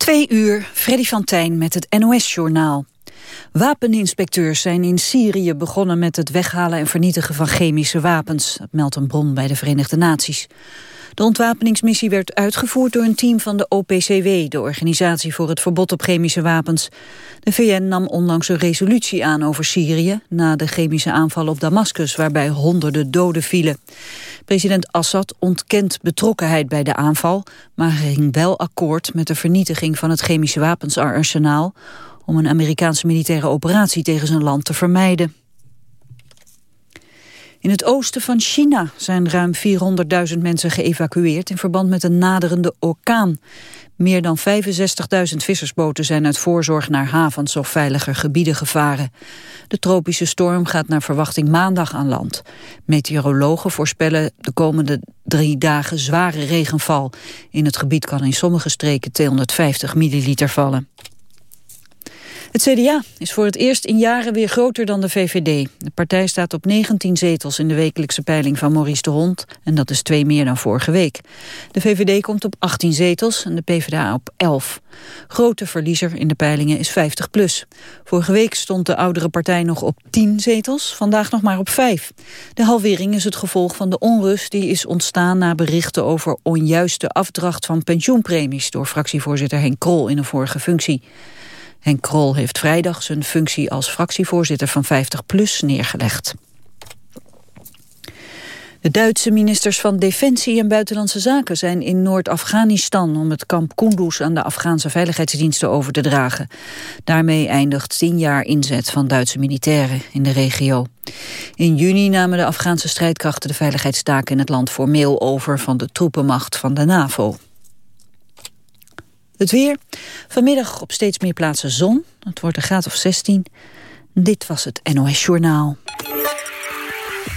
Twee uur, Freddy van Tijn met het NOS-journaal. Wapeninspecteurs zijn in Syrië begonnen met het weghalen en vernietigen van chemische wapens. Dat meldt een bron bij de Verenigde Naties. De ontwapeningsmissie werd uitgevoerd door een team van de OPCW, de Organisatie voor het Verbod op Chemische Wapens. De VN nam onlangs een resolutie aan over Syrië, na de chemische aanval op Damascus, waarbij honderden doden vielen. President Assad ontkent betrokkenheid bij de aanval, maar ging wel akkoord met de vernietiging van het chemische wapensarsenaal om een Amerikaanse militaire operatie tegen zijn land te vermijden. In het oosten van China zijn ruim 400.000 mensen geëvacueerd in verband met een naderende orkaan. Meer dan 65.000 vissersboten zijn uit voorzorg naar havens of veiliger gebieden gevaren. De tropische storm gaat naar verwachting maandag aan land. Meteorologen voorspellen de komende drie dagen zware regenval. In het gebied kan in sommige streken 250 milliliter vallen. Het CDA is voor het eerst in jaren weer groter dan de VVD. De partij staat op 19 zetels in de wekelijkse peiling van Maurice de Hond. En dat is twee meer dan vorige week. De VVD komt op 18 zetels en de PvdA op 11. Grote verliezer in de peilingen is 50 plus. Vorige week stond de oudere partij nog op 10 zetels, vandaag nog maar op 5. De halvering is het gevolg van de onrust die is ontstaan na berichten over onjuiste afdracht van pensioenpremies door fractievoorzitter Henk Krol in een vorige functie. Henk Krol heeft vrijdag zijn functie als fractievoorzitter van 50PLUS neergelegd. De Duitse ministers van Defensie en Buitenlandse Zaken zijn in Noord-Afghanistan om het kamp Kunduz aan de Afghaanse veiligheidsdiensten over te dragen. Daarmee eindigt tien jaar inzet van Duitse militairen in de regio. In juni namen de Afghaanse strijdkrachten de veiligheidstaken in het land formeel over van de troepenmacht van de NAVO. Het weer. Vanmiddag op steeds meer plaatsen zon. Het wordt een graad of 16. Dit was het NOS Journaal.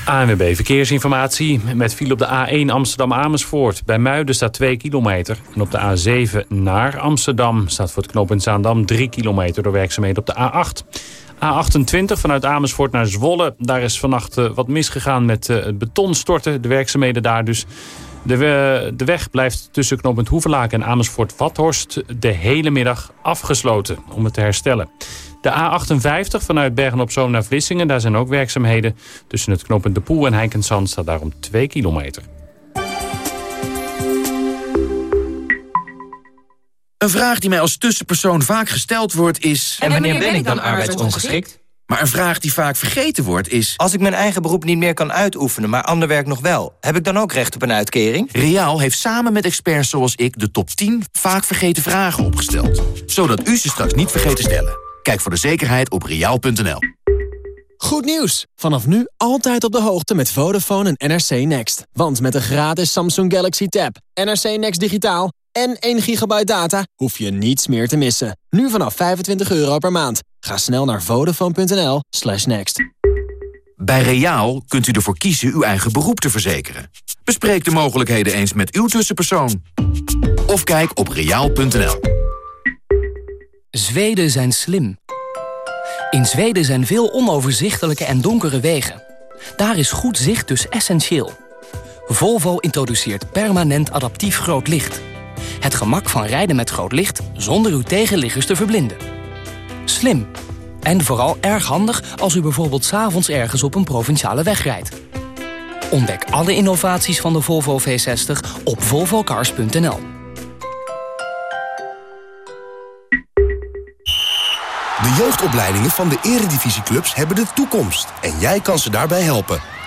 ANWB Verkeersinformatie met file op de A1 Amsterdam-Amersfoort. Bij Muiden staat 2 kilometer. En op de A7 naar Amsterdam staat voor het knooppunt Zaandam 3 kilometer... door werkzaamheden op de A8. A28 vanuit Amersfoort naar Zwolle. Daar is vannacht eh, wat misgegaan met eh, het betonstorten. De werkzaamheden daar dus. De, de weg blijft tussen knooppunt Hoevelaak en Amersfoort-Vathorst de hele middag afgesloten om het te herstellen. De A58 vanuit Bergen-op-Zoom naar Vlissingen, daar zijn ook werkzaamheden. Tussen het knooppunt De Poel en Heinkensand staat daarom 2 kilometer. Een vraag die mij als tussenpersoon vaak gesteld wordt is... En wanneer ben ik dan arbeidsongeschikt? Maar een vraag die vaak vergeten wordt is... Als ik mijn eigen beroep niet meer kan uitoefenen, maar ander werk nog wel... heb ik dan ook recht op een uitkering? Riaal heeft samen met experts zoals ik de top 10 vaak vergeten vragen opgesteld. Zodat u ze straks niet vergeet te stellen. Kijk voor de zekerheid op riaal.nl. Goed nieuws! Vanaf nu altijd op de hoogte met Vodafone en NRC Next. Want met een gratis Samsung Galaxy Tab, NRC Next Digitaal en 1 gigabyte data hoef je niets meer te missen. Nu vanaf 25 euro per maand. Ga snel naar vodafone.nl slash next. Bij Reaal kunt u ervoor kiezen uw eigen beroep te verzekeren. Bespreek de mogelijkheden eens met uw tussenpersoon. Of kijk op reaal.nl. Zweden zijn slim. In Zweden zijn veel onoverzichtelijke en donkere wegen. Daar is goed zicht dus essentieel. Volvo introduceert permanent adaptief groot licht... Het gemak van rijden met groot licht zonder uw tegenliggers te verblinden. Slim. En vooral erg handig als u bijvoorbeeld s'avonds ergens op een provinciale weg rijdt. Ontdek alle innovaties van de Volvo V60 op volvocars.nl. De jeugdopleidingen van de eredivisieclubs hebben de toekomst. En jij kan ze daarbij helpen.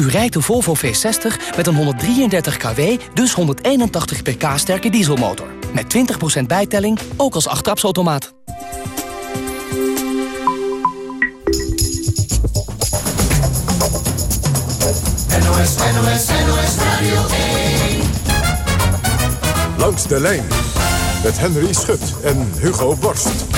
U rijdt de Volvo V60 met een 133 kW, dus 181 pk sterke dieselmotor. Met 20% bijtelling, ook als achttrapsautomaat. NOS, NOS, NOS Radio 1. Langs de lijn met Henry Schut en Hugo Borst.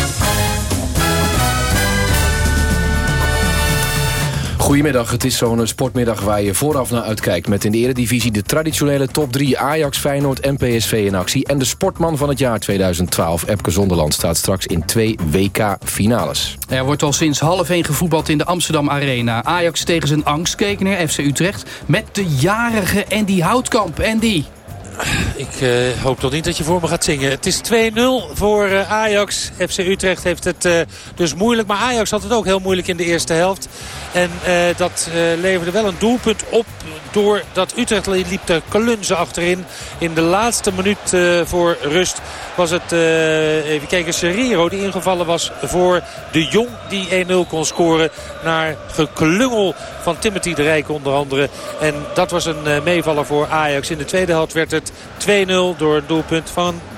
Goedemiddag, het is zo'n sportmiddag waar je vooraf naar uitkijkt... met in de eredivisie de traditionele top 3 Ajax, Feyenoord en PSV in actie... en de sportman van het jaar 2012, Epke Zonderland... staat straks in twee WK-finales. Er wordt al sinds half 1 gevoetbald in de Amsterdam Arena. Ajax tegen zijn angst keek naar FC Utrecht... met de jarige Andy Houtkamp. Andy, ik uh, hoop toch niet dat je voor me gaat zingen. Het is 2-0 voor uh, Ajax. FC Utrecht heeft het uh, dus moeilijk. Maar Ajax had het ook heel moeilijk in de eerste helft. En dat leverde wel een doelpunt op. Doordat Utrecht liep de kalunzen achterin. In de laatste minuut voor rust was het, even kijken, Serrero die ingevallen was voor de Jong. Die 1-0 kon scoren naar geklungel van Timothy de Rijk onder andere. En dat was een meevaller voor Ajax. In de tweede helft werd het 2-0 door een doelpunt van uh,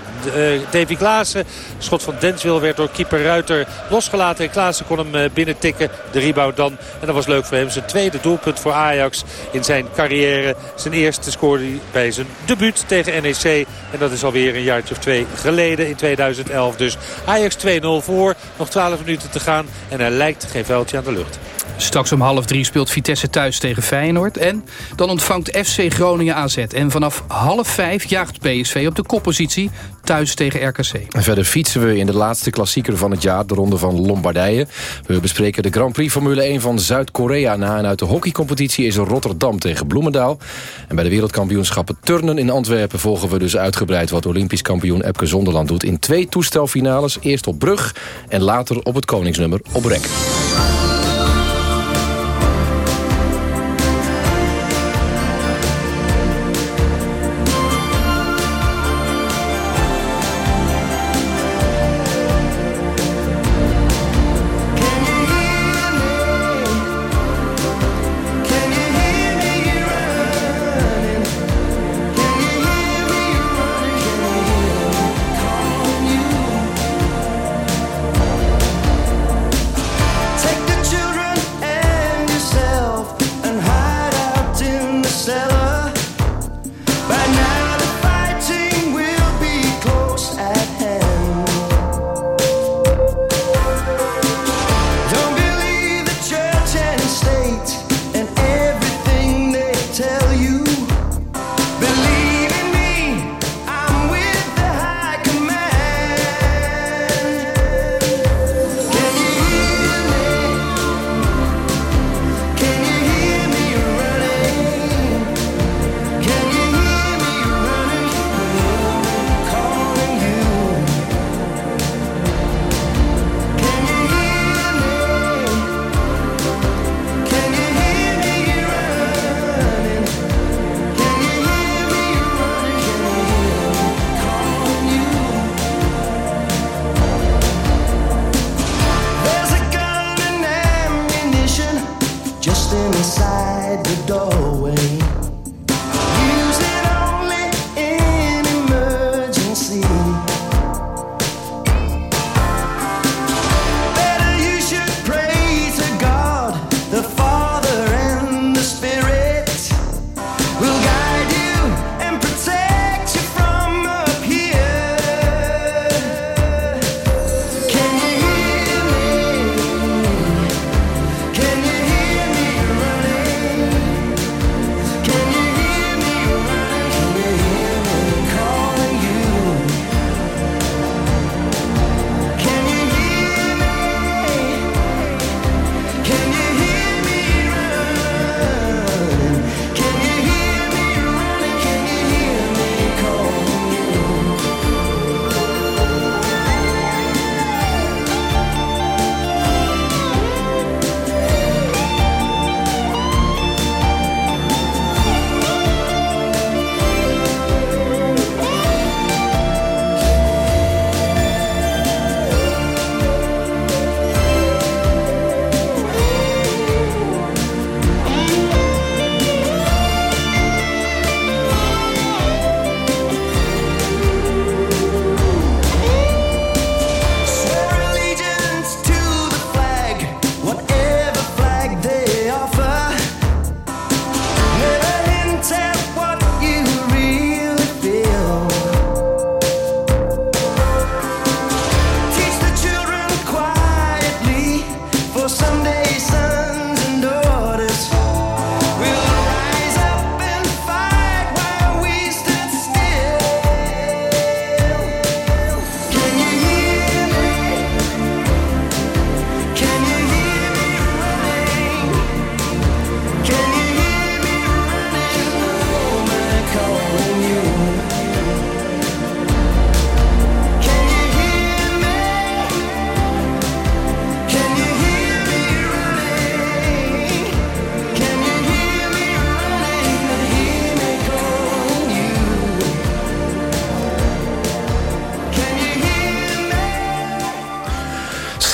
Davy Klaassen. Schot van Denswil werd door keeper Ruiter losgelaten. En Klaassen kon hem uh, binnen tikken. De rebound dan. En dat was leuk voor hem. Zijn tweede doelpunt voor Ajax in zijn carrière. Zijn eerste scoorde hij bij zijn debuut tegen NEC. En dat is alweer een jaartje of twee geleden in 2011. Dus Ajax 2-0 voor. Nog 12 minuten te gaan. En er lijkt geen vuiltje aan de lucht. Straks om half drie speelt Vitesse thuis tegen Feyenoord. En dan ontvangt FC Groningen AZ. En vanaf half vijf jaagt PSV op de koppositie thuis tegen RKC. Verder fietsen we in de laatste klassieker van het jaar, de ronde van Lombardije. We bespreken de Grand Prix Formule 1 van Zuid-Korea na. En uit de hockeycompetitie is er Rotterdam tegen Bloemendaal. En bij de wereldkampioenschappen turnen in Antwerpen... volgen we dus uitgebreid wat Olympisch kampioen Epke Zonderland doet... in twee toestelfinales, eerst op brug en later op het koningsnummer op rek.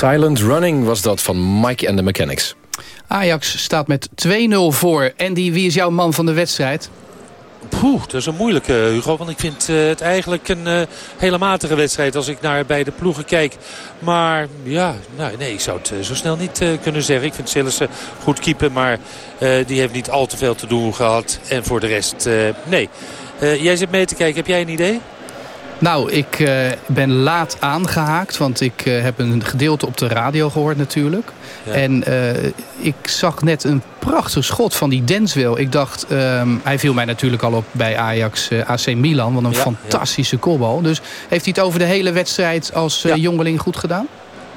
Silent Running was dat van Mike and the Mechanics. Ajax staat met 2-0 voor. Andy, wie is jouw man van de wedstrijd? Poeh, dat is een moeilijke, Hugo. Want ik vind uh, het eigenlijk een uh, hele matige wedstrijd als ik naar beide ploegen kijk. Maar ja, nou, nee, ik zou het uh, zo snel niet kunnen zeggen. Ik vind Sillissen goed keeper, maar die heeft niet al te veel te doen gehad. En voor de rest, nee. jij zit mee te kijken, heb jij een idee? Nou, ik uh, ben laat aangehaakt, want ik uh, heb een gedeelte op de radio gehoord natuurlijk. Ja. En uh, ik zag net een prachtig schot van die Denswil. Ik dacht, um, hij viel mij natuurlijk al op bij Ajax AC Milan. Wat een ja, fantastische ja. kopbal. Dus heeft hij het over de hele wedstrijd als jongeling goed gedaan?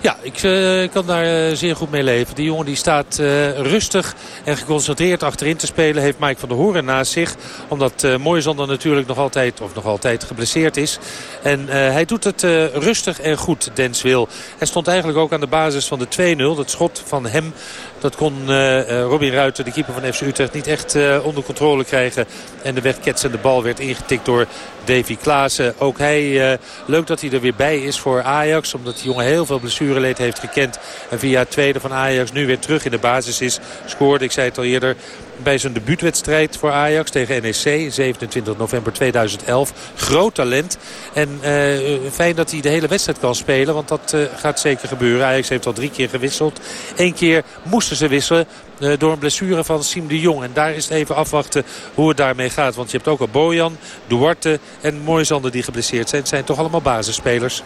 Ja, ik uh, kan daar uh, zeer goed mee leven. Die jongen die staat uh, rustig en geconcentreerd achterin te spelen. Heeft Mike van der Hoorn naast zich. Omdat uh, natuurlijk nog altijd, of nog altijd geblesseerd is. En hij doet het rustig en goed, Denswil. Hij stond eigenlijk ook aan de basis van de 2-0. Dat schot van hem dat kon uh, Robin Ruiter, de keeper van FC Utrecht, niet echt uh, onder controle krijgen. En de wegketsende bal werd ingetikt door Davy Klaassen. Ook hij, leuk dat hij er weer bij is voor Ajax. Omdat die jongen heel veel blessureleed heeft gekend. En via het tweede van Ajax nu weer terug in de basis is. Scoorde, ik zei het al eerder, bij zijn debuutwedstrijd voor Ajax tegen NEC. 27 november 2011. Groot talent. En uh, fijn dat hij de hele wedstrijd kan spelen. Want dat uh, gaat zeker gebeuren. Ajax heeft al drie keer gewisseld. Eén keer moesten ze wisselen. Uh, door een blessure van Siem de Jong. En daar is het even afwachten hoe het daarmee gaat. Want je hebt ook al Bojan, Duarte en Moisander die geblesseerd zijn. Het zijn toch allemaal basisspelers.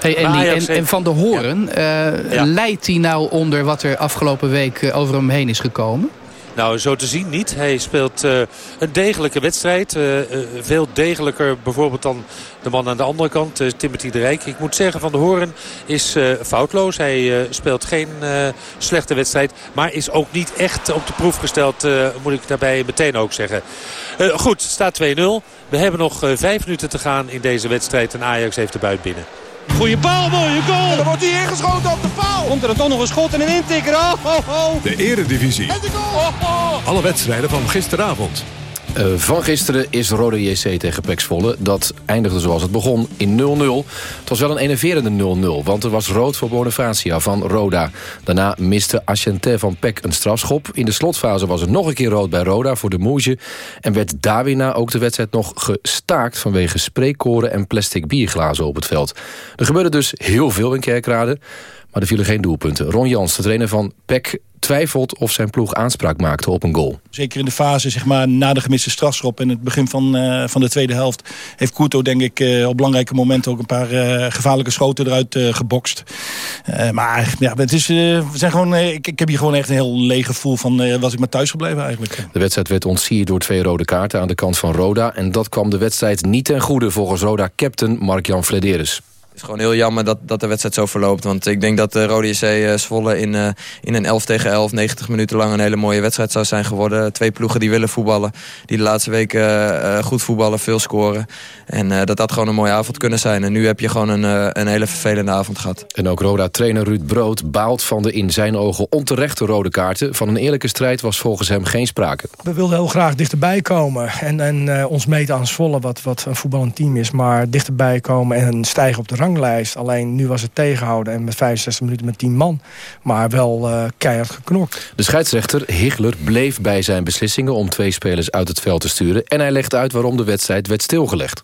Hey Andy, en, heeft... en, Van de Horen, ja. Uh, ja. leidt hij nou onder wat er afgelopen week over hem heen is gekomen? Nou, zo te zien niet. Hij speelt uh, een degelijke wedstrijd. Uh, uh, veel degelijker bijvoorbeeld dan de man aan de andere kant, Timothy de Rijk. Ik moet zeggen, Van de Horen is foutloos. Hij speelt geen slechte wedstrijd. Maar is ook niet echt op de proef gesteld, moet ik daarbij meteen ook zeggen. goed, staat 2-0. We hebben nog vijf minuten te gaan in deze wedstrijd. En Ajax heeft de buit binnen. Goeie paal, mooie goal. En dan wordt hij ingeschoten op de paal. Komt er dan toch nog een schot en een intikker. Oh, oh, oh. De eredivisie. En de goal. Oh, Alle wedstrijden van gisteravond. Uh, van gisteren is Rode JC tegen Pek Zwolle. Dat eindigde zoals het begon in 0-0. Het was wel een enerverende 0-0, want er was rood voor Bonifacia van Roda. Daarna miste Asciente van Pek een strafschop. In de slotfase was er nog een keer rood bij Roda voor de Moesje. En werd daarna ook de wedstrijd nog gestaakt... vanwege spreekkoren en plastic bierglazen op het veld. Er gebeurde dus heel veel in Kerkrade... Maar er vielen geen doelpunten. Ron Jans, de trainer van PEC, twijfelt of zijn ploeg aanspraak maakte op een goal. Zeker in de fase zeg maar, na de gemiste strafschop en het begin van, uh, van de tweede helft... heeft Couto denk ik uh, op belangrijke momenten ook een paar uh, gevaarlijke schoten eruit gebokst. maar ja, het is, we zijn gewoon, ik, ik heb hier gewoon echt een heel leeg gevoel van was ik maar thuis gebleven eigenlijk. De wedstrijd werd ontsierd door twee rode kaarten aan de kant van Roda. En dat kwam de wedstrijd niet ten goede volgens Roda-captain Mark-Jan Flederis. Het is gewoon heel jammer dat, dat de wedstrijd zo verloopt. Want ik denk dat de Rode JC uh, Zwolle in, uh, in een 11 tegen 11, 90 minuten lang... een hele mooie wedstrijd zou zijn geworden. Twee ploegen die willen voetballen. Die de laatste weken uh, goed voetballen, veel scoren. En dat had gewoon een mooie avond kunnen zijn. En nu heb je gewoon een, een hele vervelende avond gehad. En ook Roda-trainer Ruud Brood baalt van de in zijn ogen onterechte rode kaarten. Van een eerlijke strijd was volgens hem geen sprake. We wilden heel graag dichterbij komen. En, en ons meten aan Zwolle, wat, wat een voetballend team is. Maar dichterbij komen en stijgen op de Alleen nu was het tegenhouden en met 65 minuten met 10 man. Maar wel uh, keihard geknokt. De scheidsrechter Higler bleef bij zijn beslissingen om twee spelers uit het veld te sturen. En hij legde uit waarom de wedstrijd werd stilgelegd.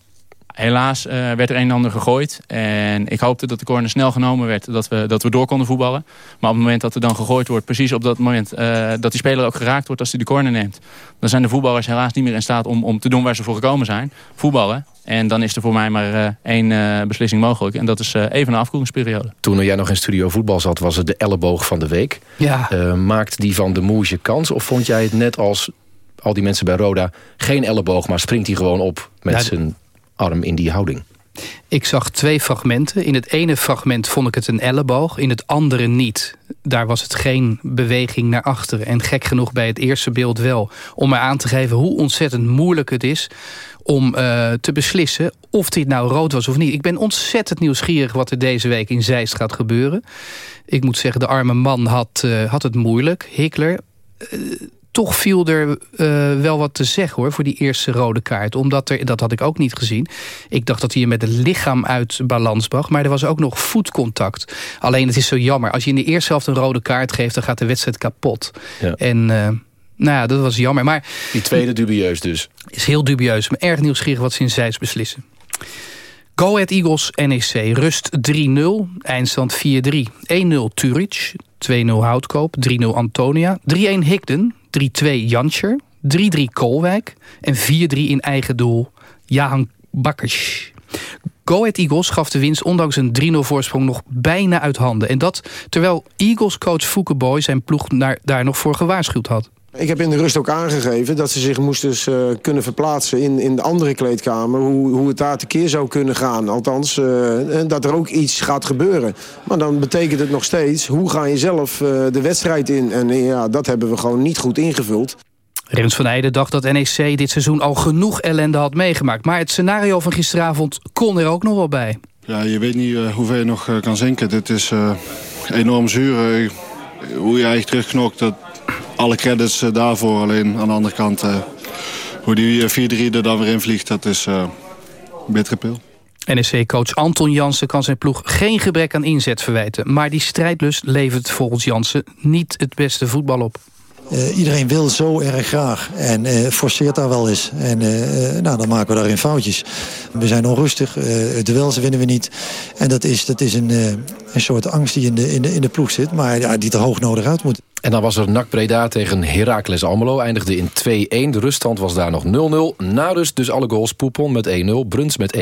Helaas uh, werd er een en ander gegooid. En ik hoopte dat de corner snel genomen werd. Dat we, dat we door konden voetballen. Maar op het moment dat er dan gegooid wordt. Precies op dat moment uh, dat die speler ook geraakt wordt als hij de corner neemt. Dan zijn de voetballers helaas niet meer in staat om, om te doen waar ze voor gekomen zijn. Voetballen. En dan is er voor mij maar uh, één uh, beslissing mogelijk. En dat is uh, even een afkoelingsperiode. Toen jij nog in studio voetbal zat, was het de elleboog van de week. Ja. maakt die van de Moesje kans? Of vond jij het net als al die mensen bij Roda... geen elleboog, maar springt hij gewoon op met zijn arm in die houding? Ik zag twee fragmenten. In het ene fragment vond ik het een elleboog, in het andere niet. Daar was het geen beweging naar achteren. En gek genoeg bij het eerste beeld wel. Om maar aan te geven hoe ontzettend moeilijk het is om uh, te beslissen of dit nou rood was of niet. Ik ben ontzettend nieuwsgierig wat er deze week in Zeist gaat gebeuren. Ik moet zeggen, de arme man had, uh, had het moeilijk. Hickler, uh, toch viel er uh, wel wat te zeggen hoor voor die eerste rode kaart. Omdat er, dat had ik ook niet gezien. Ik dacht dat hij met het lichaam uit balans bracht. Maar er was ook nog voetcontact. Alleen het is zo jammer. Als je in de eerste helft een rode kaart geeft... dan gaat de wedstrijd kapot. Ja. En... Uh, nou ja, dat was jammer. Maar, die tweede dubieus dus. Is heel dubieus. Maar erg nieuwsgierig wat ze in Zeist beslissen. Go Ahead Eagles NEC. Rust 3-0. Eindstand 4-3. 1-0 Turich. 2-0 Houtkoop. 3-0 Antonia. 3-1 Higden. 3-2 Janscher. 3-3 Kolwijk. En 4-3 in eigen doel Jahan Bakkers. Go Ahead Eagles gaf de winst ondanks een 3-0 voorsprong nog bijna uit handen. En dat terwijl Eagles coach Fouke Boy zijn ploeg daar nog voor gewaarschuwd had. Ik heb in de rust ook aangegeven dat ze zich moesten uh, kunnen verplaatsen in, in de andere kleedkamer. Hoe, hoe het daar tekeer zou kunnen gaan. Althans, uh, dat er ook iets gaat gebeuren. Maar dan betekent het nog steeds, hoe ga je zelf uh, de wedstrijd in? En ja, dat hebben we gewoon niet goed ingevuld. Rens van Eijden dacht dat NEC dit seizoen al genoeg ellende had meegemaakt. Maar het scenario van gisteravond kon er ook nog wel bij. Ja, je weet niet hoeveel je nog kan zinken. Dit is enorm zuur. hoe je eigenlijk terugknokt, dat alle credits eh, daarvoor. Alleen aan de andere kant, eh, hoe die 4-3 er dan weer in vliegt, dat is uh, bittere pil. NEC-coach Anton Jansen kan zijn ploeg geen gebrek aan inzet verwijten. Maar die strijdlust levert volgens Jansen niet het beste voetbal op. Uh, iedereen wil zo erg graag en uh, forceert daar wel eens. En uh, nou, dan maken we daarin foutjes. We zijn onrustig, duels winnen we niet. En dat is, dat is een, een soort angst die in de, in de, in de ploeg zit, maar ja, die er hoog nodig uit moet. En dan was er NAC Breda tegen Heracles Almelo. Eindigde in 2-1. De ruststand was daar nog 0-0. Na rust dus alle goals. Poepon met 1-0. Bruns met 1-1.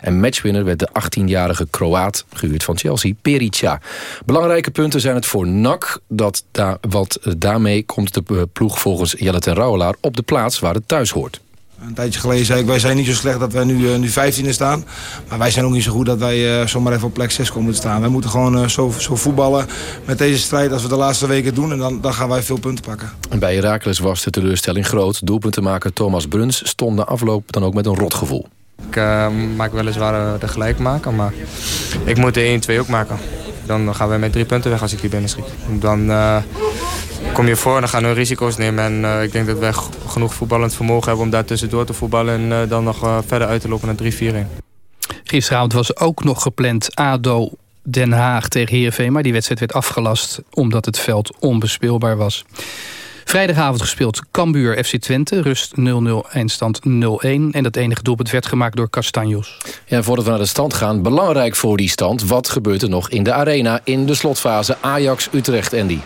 En matchwinner werd de 18-jarige Kroaat, gehuurd van Chelsea, Perica. Belangrijke punten zijn het voor NAC. Dat da wat daarmee komt de ploeg volgens Jelle ten Rouwelaar op de plaats waar het thuis hoort. Een tijdje geleden zei ik, wij zijn niet zo slecht dat wij nu, uh, nu 15e staan. Maar wij zijn ook niet zo goed dat wij uh, zomaar even op plek 6 komen te staan. Wij moeten gewoon uh, zo, zo voetballen met deze strijd als we de laatste weken doen. En dan, dan gaan wij veel punten pakken. En bij Heracles was de teleurstelling groot. Doelpuntenmaker Thomas Bruns stond na afloop dan ook met een rotgevoel. Ik maak weliswaar de gelijk maken, maar ik moet de 1-2 ook maken. Dan gaan we met drie punten weg als ik hier binnen schiet. Dan kom je voor en dan gaan we risico's nemen. En uh, ik denk dat wij genoeg voetballend vermogen hebben om daar tussendoor te voetballen... en uh, dan nog verder uit te lopen naar 3-4-1. Gisteravond was ook nog gepland ADO Den Haag tegen Heerenveen... maar die wedstrijd werd afgelast omdat het veld onbespeelbaar was. Vrijdagavond gespeeld Cambuur FC Twente. Rust 0-0, eindstand 0-1. En dat enige doelpunt werd gemaakt door Castanjos. Ja, voordat we naar de stand gaan, belangrijk voor die stand. Wat gebeurt er nog in de arena in de slotfase Ajax-Utrecht, Andy?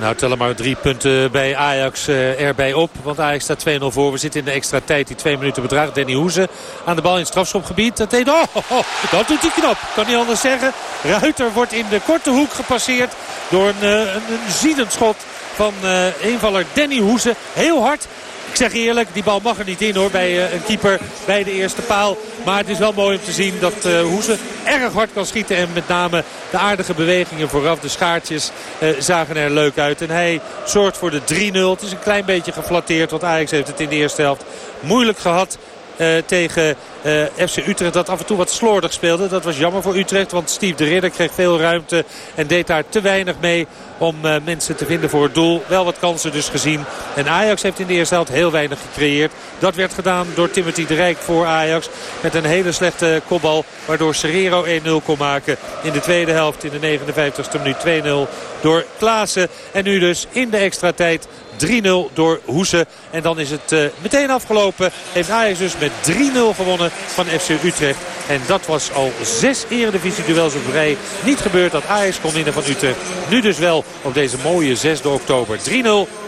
Nou, tel er maar drie punten bij Ajax uh, erbij op. Want Ajax staat 2-0 voor. We zitten in de extra tijd die twee minuten bedraagt. Danny Hoeze aan de bal in het strafschopgebied. Dat, deed, oh, oh, oh, dat doet hij knap. Kan niet anders zeggen. Ruiter wordt in de korte hoek gepasseerd door een, uh, een, een ziedend schot van uh, invaller Danny Hoeze. Heel hard. Ik zeg eerlijk, die bal mag er niet in hoor bij uh, een keeper bij de eerste paal. Maar het is wel mooi om te zien dat uh, Hoeze erg hard kan schieten. En met name de aardige bewegingen vooraf, de schaartjes, zagen er leuk uit. En hij zorgt voor de 3-0. Het is een klein beetje geflatteerd, want Ajax heeft het in de eerste helft moeilijk gehad. Uh, tegen uh, FC Utrecht dat af en toe wat slordig speelde. Dat was jammer voor Utrecht, want Steve de Ridder kreeg veel ruimte en deed daar te weinig mee om uh, mensen te vinden voor het doel. Wel wat kansen dus gezien. En Ajax heeft in de eerste helft heel weinig gecreëerd. Dat werd gedaan door Timothy de Rijk voor Ajax. Met een hele slechte kopbal. Waardoor Serrero 1-0 kon maken. In de tweede helft in de 59ste minuut 2-0 door Klaassen. En nu dus in de extra tijd 3-0 door Hoese. En dan is het uh, meteen afgelopen. Heeft Ajax dus met 3-0 gewonnen van FC Utrecht. En dat was al zes eredivisie-duels op rij. Niet gebeurd dat Ajax kon winnen van Utrecht. Nu dus wel op deze mooie 6 oktober. 3-0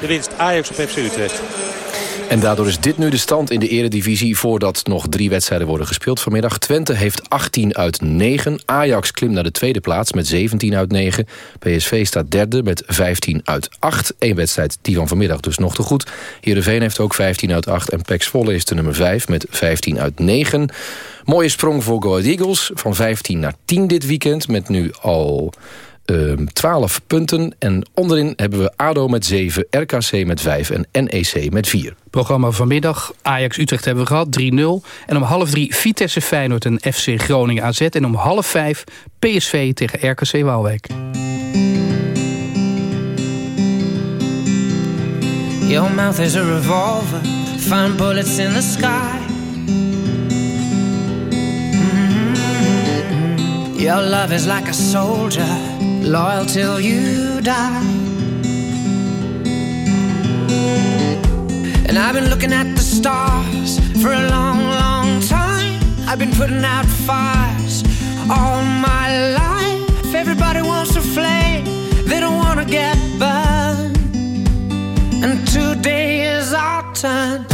de winst Ajax op FC Utrecht. En daardoor is dit nu de stand in de eredivisie... voordat nog drie wedstrijden worden gespeeld vanmiddag. Twente heeft 18 uit 9. Ajax klimt naar de tweede plaats met 17 uit 9. PSV staat derde met 15 uit 8. Eén wedstrijd die van vanmiddag dus nog te goed. Heerenveen heeft ook 15 uit 8. En Pex Volle is de nummer 5 met 15 uit 9. Mooie sprong voor Go Eagles. Van 15 naar 10 dit weekend. Met nu al... Uh, ehm, 12 punten. En onderin hebben we ADO met 7, RKC met 5 en NEC met 4. Programma vanmiddag. Ajax-Utrecht hebben we gehad, 3-0. En om half drie Vitesse Feyenoord en FC Groningen AZ. En om half vijf PSV tegen RKC Waalwijk. Your mouth is a revolver, find bullets in the sky. Your love is like a soldier, loyal till you die. And I've been looking at the stars for a long, long time. I've been putting out fires all my life. If Everybody wants a flame, they don't want to get burned. And today is our turn.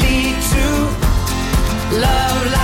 Lead to love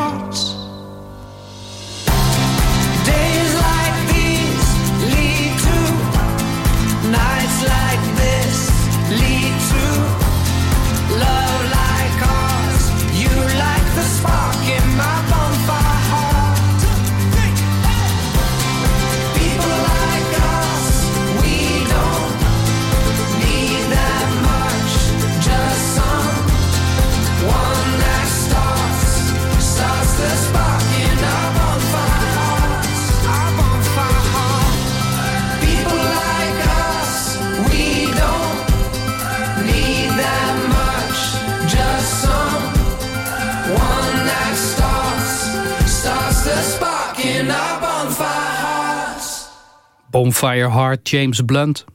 Bonfire Heart, James Blunt.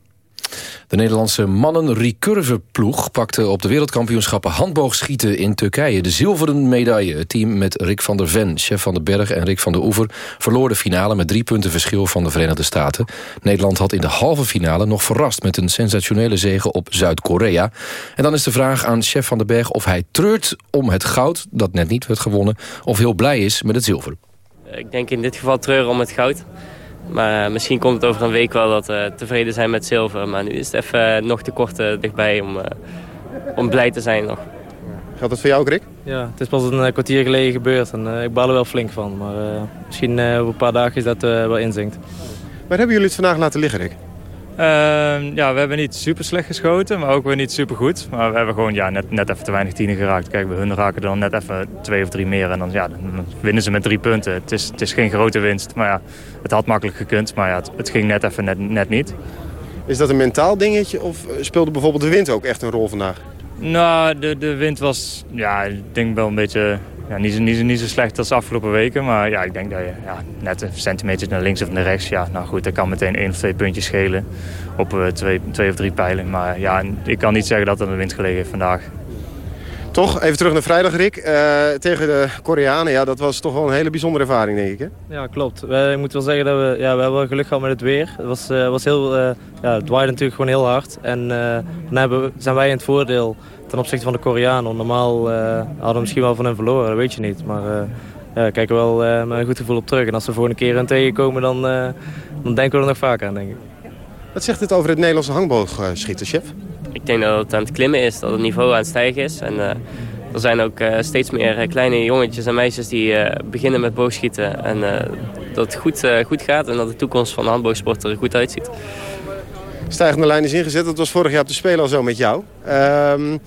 De Nederlandse mannen recurve ploeg pakte op de wereldkampioenschappen handboogschieten in Turkije de zilveren medaille. Het team met Rick van der Ven, chef van de Berg en Rick van der Oever verloor de finale met drie punten verschil van de Verenigde Staten. Nederland had in de halve finale nog verrast met een sensationele zege op Zuid-Korea. En dan is de vraag aan chef van den Berg of hij treurt om het goud, dat net niet werd gewonnen, of heel blij is met het zilver. Ik denk in dit geval treuren om het goud. Maar eh, misschien komt het over een week wel dat we tevreden zijn met zilver. Maar nu is het even eh, nog te kort eh, dichtbij om, eh, om blij te zijn nog. Geldt dat voor jou ook, Rick? Ja, het is pas een eh, kwartier geleden gebeurd en eh, ik baal er wel flink van. Maar eh, misschien eh, over een paar dagen is dat eh, wel inzinkt. Waar hebben jullie het vandaag laten liggen, Rick? Ehm, ja, we hebben niet super slecht geschoten, maar ook weer niet super goed. Maar we hebben gewoon ja, net, net even te weinig tienen geraakt. Kijk, bij hun raken dan net even twee of drie meer en dan, ja, dan winnen ze met drie punten. Het is, het is geen grote winst, maar ja, het had makkelijk gekund. Maar ja, het, het ging net even net, net niet. Is dat een mentaal dingetje of speelde bijvoorbeeld de wind ook echt een rol vandaag? Nou, de, de wind was, ja, ik denk wel een beetje, ja, niet, zo, niet, zo, niet zo slecht als de afgelopen weken. Maar ja, ik denk dat je ja, net een centimeter naar links of naar rechts, ja, nou goed, dat kan meteen één of twee puntjes schelen op uh, twee, twee of drie pijlen. Maar ja, ik kan niet zeggen dat er een wind gelegen heeft vandaag. Toch, even terug naar vrijdag, Rick. Uh, tegen de Koreanen, ja, dat was toch wel een hele bijzondere ervaring, denk ik, hè? Ja, klopt. Wij moeten wel zeggen dat we, ja, we hebben geluk gehad met het weer. Het, was, uh, was heel, uh, ja, het waaide natuurlijk gewoon heel hard. En dan hebben, zijn wij in het voordeel ten opzichte van de Koreanen. Normaal hadden we misschien wel van hen verloren, dat weet je niet. Maar ja, kijken we wel met een goed gevoel op terug. En als we volgende keer een tegenkomen, dan, dan denken we er nog vaker aan, denk ik. Wat zegt dit over het Nederlandse hangboogschieten, chef? Ik denk dat het aan het klimmen is, dat het niveau aan het stijgen is. En, uh, er zijn ook uh, steeds meer kleine jongetjes en meisjes die uh, beginnen met boogschieten. En dat het goed, goed gaat en dat de toekomst van de handboogsport er goed uitziet. Stijgende lijn is ingezet. Dat was vorig jaar op de Spelen al zo met jou. Um,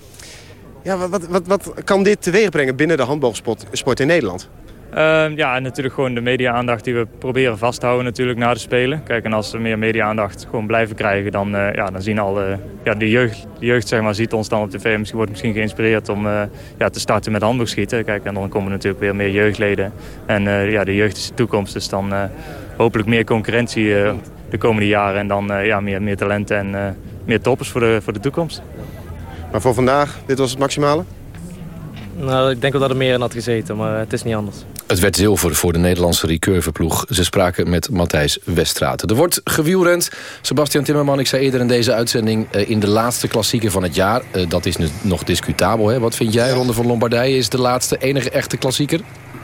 ja, wat, wat, wat kan dit teweeg brengen binnen de handboogsport in Nederland? Uh, ja, en natuurlijk gewoon de media-aandacht die we proberen vast te houden natuurlijk na de Spelen. Kijk, en als we meer media-aandacht gewoon blijven krijgen, dan, uh, ja, dan zien al uh, ja, de jeugd, de jeugd zeg maar, ziet ons dan op tv. Misschien wordt misschien geïnspireerd om uh, ja, te starten met handboogschieten. Kijk, en dan komen natuurlijk weer meer jeugdleden. En ja, de jeugd is de toekomst, dus dan hopelijk meer concurrentie de komende jaren. En dan ja, meer, meer talenten en meer toppers voor de, voor de toekomst. Maar voor vandaag, dit was het maximale? Nou, ik denk wel dat er meer in had gezeten, maar het is niet anders. Het werd zilver voor de Nederlandse recurveploeg. Ze spraken met Matthijs Weststraten. Er wordt gewielrend. Sebastian Timmerman, ik zei eerder in deze uitzending... Eh, in de laatste klassieker van het jaar. Eh, dat is nu nog discutabel. Hè? Wat vind jij, Ronde van Lombardije? Is de laatste enige echte klassieker?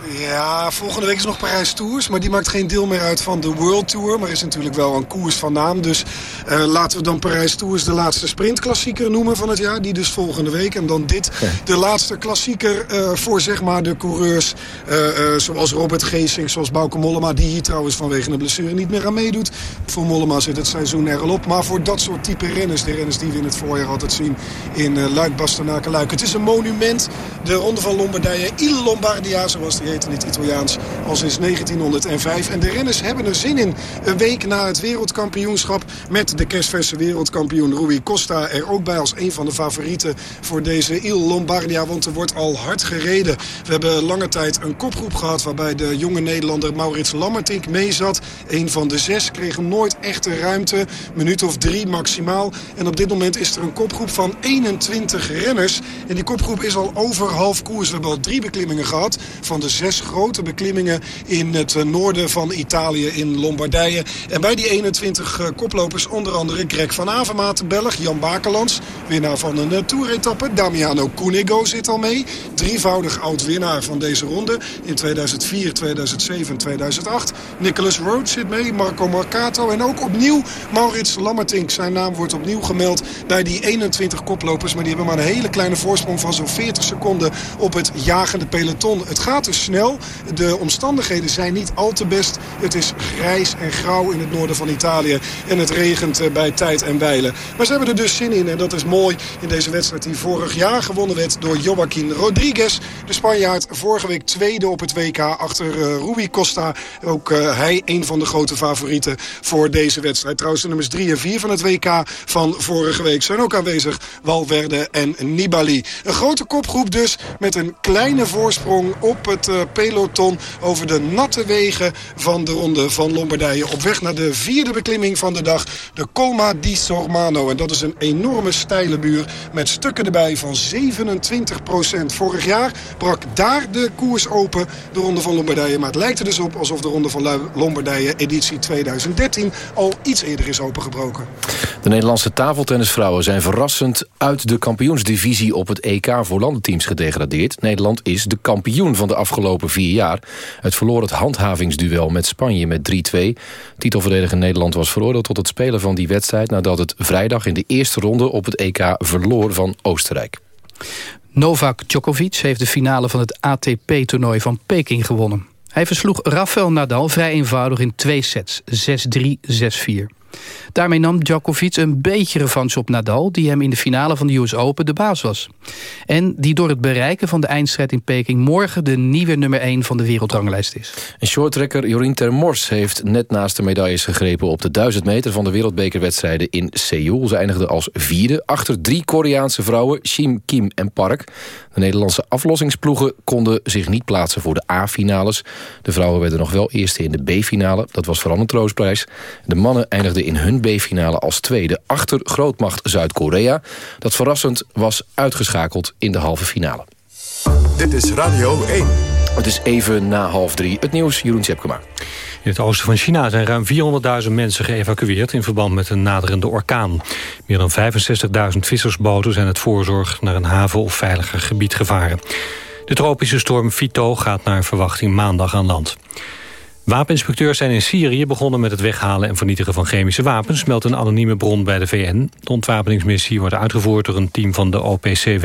Ja, volgende week is nog Parijs Tours. Maar die maakt geen deel meer uit van de World Tour. Maar is natuurlijk wel een koers van naam. Dus uh, laten we dan Parijs Tours de laatste sprintklassieker noemen van het jaar. Die dus volgende week. En dan dit de laatste klassieker uh, voor zeg maar de coureurs. Uh, zoals Robert Geesing, zoals Bauke Mollema. Die hier trouwens vanwege een blessure niet meer aan meedoet. Voor Mollema zit het seizoen er al op. Maar voor dat soort type renners. De renners die we in het voorjaar altijd zien in Luik, Bastenaken, Luik. Het is een monument. De Ronde van Lombardije. Il Lombardia zoals die heet in het Italiaans al sinds 1905. En de renners hebben er zin in. Een week na het wereldkampioenschap met de kerstverse wereldkampioen Rui Costa er ook bij als een van de favorieten voor deze Il Lombardia. Want er wordt al hard gereden. We hebben lange tijd een kopgroep gehad waarbij de jonge Nederlander Maurits Lammertink mee zat. Een van de zes kreeg nooit echte ruimte. Minuut of drie maximaal. En op dit moment is er een kopgroep van 21 renners. En die kopgroep is al over half koers. We hebben al drie beklimmingen gehad van de zes grote beklimmingen in het eh, noorden van Italië, in Lombardije. En bij die 21 eh, koplopers onder andere Greg van Avermaat, Belg. Jan Bakelands, winnaar van een eh, toeretappe. Damiano Cunego zit al mee. Drievoudig oud-winnaar van deze ronde in 2004, 2007, 2008. Nicholas Rhodes zit mee, Marco Marcato. En ook opnieuw Maurits Lammertink. Zijn naam wordt opnieuw gemeld bij die 21 koplopers. Maar die hebben maar een hele kleine voorsprong van zo'n 40 seconden op het jagende peloton. Het gaat dus snel. De omstandigheden zijn niet al te best. Het is grijs en grauw in het noorden van Italië. En het regent eh, bij tijd en wijlen. Maar ze hebben er dus zin in. En dat is mooi in deze wedstrijd die vorig jaar gewonnen werd door Joaquin Rodriguez. De Spanjaard vorige week tweede op het WK achter uh, Rui Costa. Ook uh, hij een van de grote favorieten voor deze wedstrijd. Trouwens de nummers 3 en 4 van het WK van vorige week zijn ook aanwezig. Valverde en Nibali. Een grote kopgroep dus met een kleine voorsprong op het peloton over de natte wegen van de ronde van Lombardije. Op weg naar de vierde beklimming van de dag, de Colma di Sormano. En dat is een enorme steile muur met stukken erbij van 27 procent. Vorig jaar brak daar de koers open, de ronde van Lombardije. Maar het lijkt er dus op alsof de ronde van Lombardije editie 2013 al iets eerder is opengebroken. De Nederlandse tafeltennisvrouwen zijn verrassend uit de kampioensdivisie op het EK voor landenteams gedegradeerd. Nederland is de kampioen van de afgelopen vier jaar. Het verloor het handhavingsduel met Spanje met 3-2. Titelverdediger Nederland was veroordeeld tot het spelen van die wedstrijd... nadat het vrijdag in de eerste ronde op het EK verloor van Oostenrijk. Novak Djokovic heeft de finale van het ATP-toernooi van Peking gewonnen. Hij versloeg Rafael Nadal vrij eenvoudig in twee sets, 6-3, 6-4. Daarmee nam Djokovic een beetje revanche op Nadal... die hem in de finale van de US Open de baas was. En die door het bereiken van de eindstrijd in Peking... morgen de nieuwe nummer 1 van de wereldranglijst is. En shorttrekker Jorien Termors heeft net naast de medailles gegrepen... op de 1000 meter van de wereldbekerwedstrijden in Seoul. Ze eindigde als vierde achter drie Koreaanse vrouwen... Shim, Kim en Park. De Nederlandse aflossingsploegen konden zich niet plaatsen voor de A-finales. De vrouwen werden nog wel eerste in de B-finale. Dat was vooral een troostprijs. De mannen eindigden in hun B-finale als tweede achter grootmacht Zuid-Korea... dat verrassend was uitgeschakeld in de halve finale. Dit is Radio 1. Het is even na half drie. Het nieuws, Jeroen Tjepkema. In het oosten van China zijn ruim 400.000 mensen geëvacueerd... in verband met een naderende orkaan. Meer dan 65.000 vissersboten zijn het voorzorg... naar een haven of veiliger gebied gevaren. De tropische storm Fito gaat naar verwachting maandag aan land. Wapeninspecteurs zijn in Syrië begonnen met het weghalen en vernietigen van chemische wapens, meldt een anonieme bron bij de VN. De ontwapeningsmissie wordt uitgevoerd door een team van de OPCW,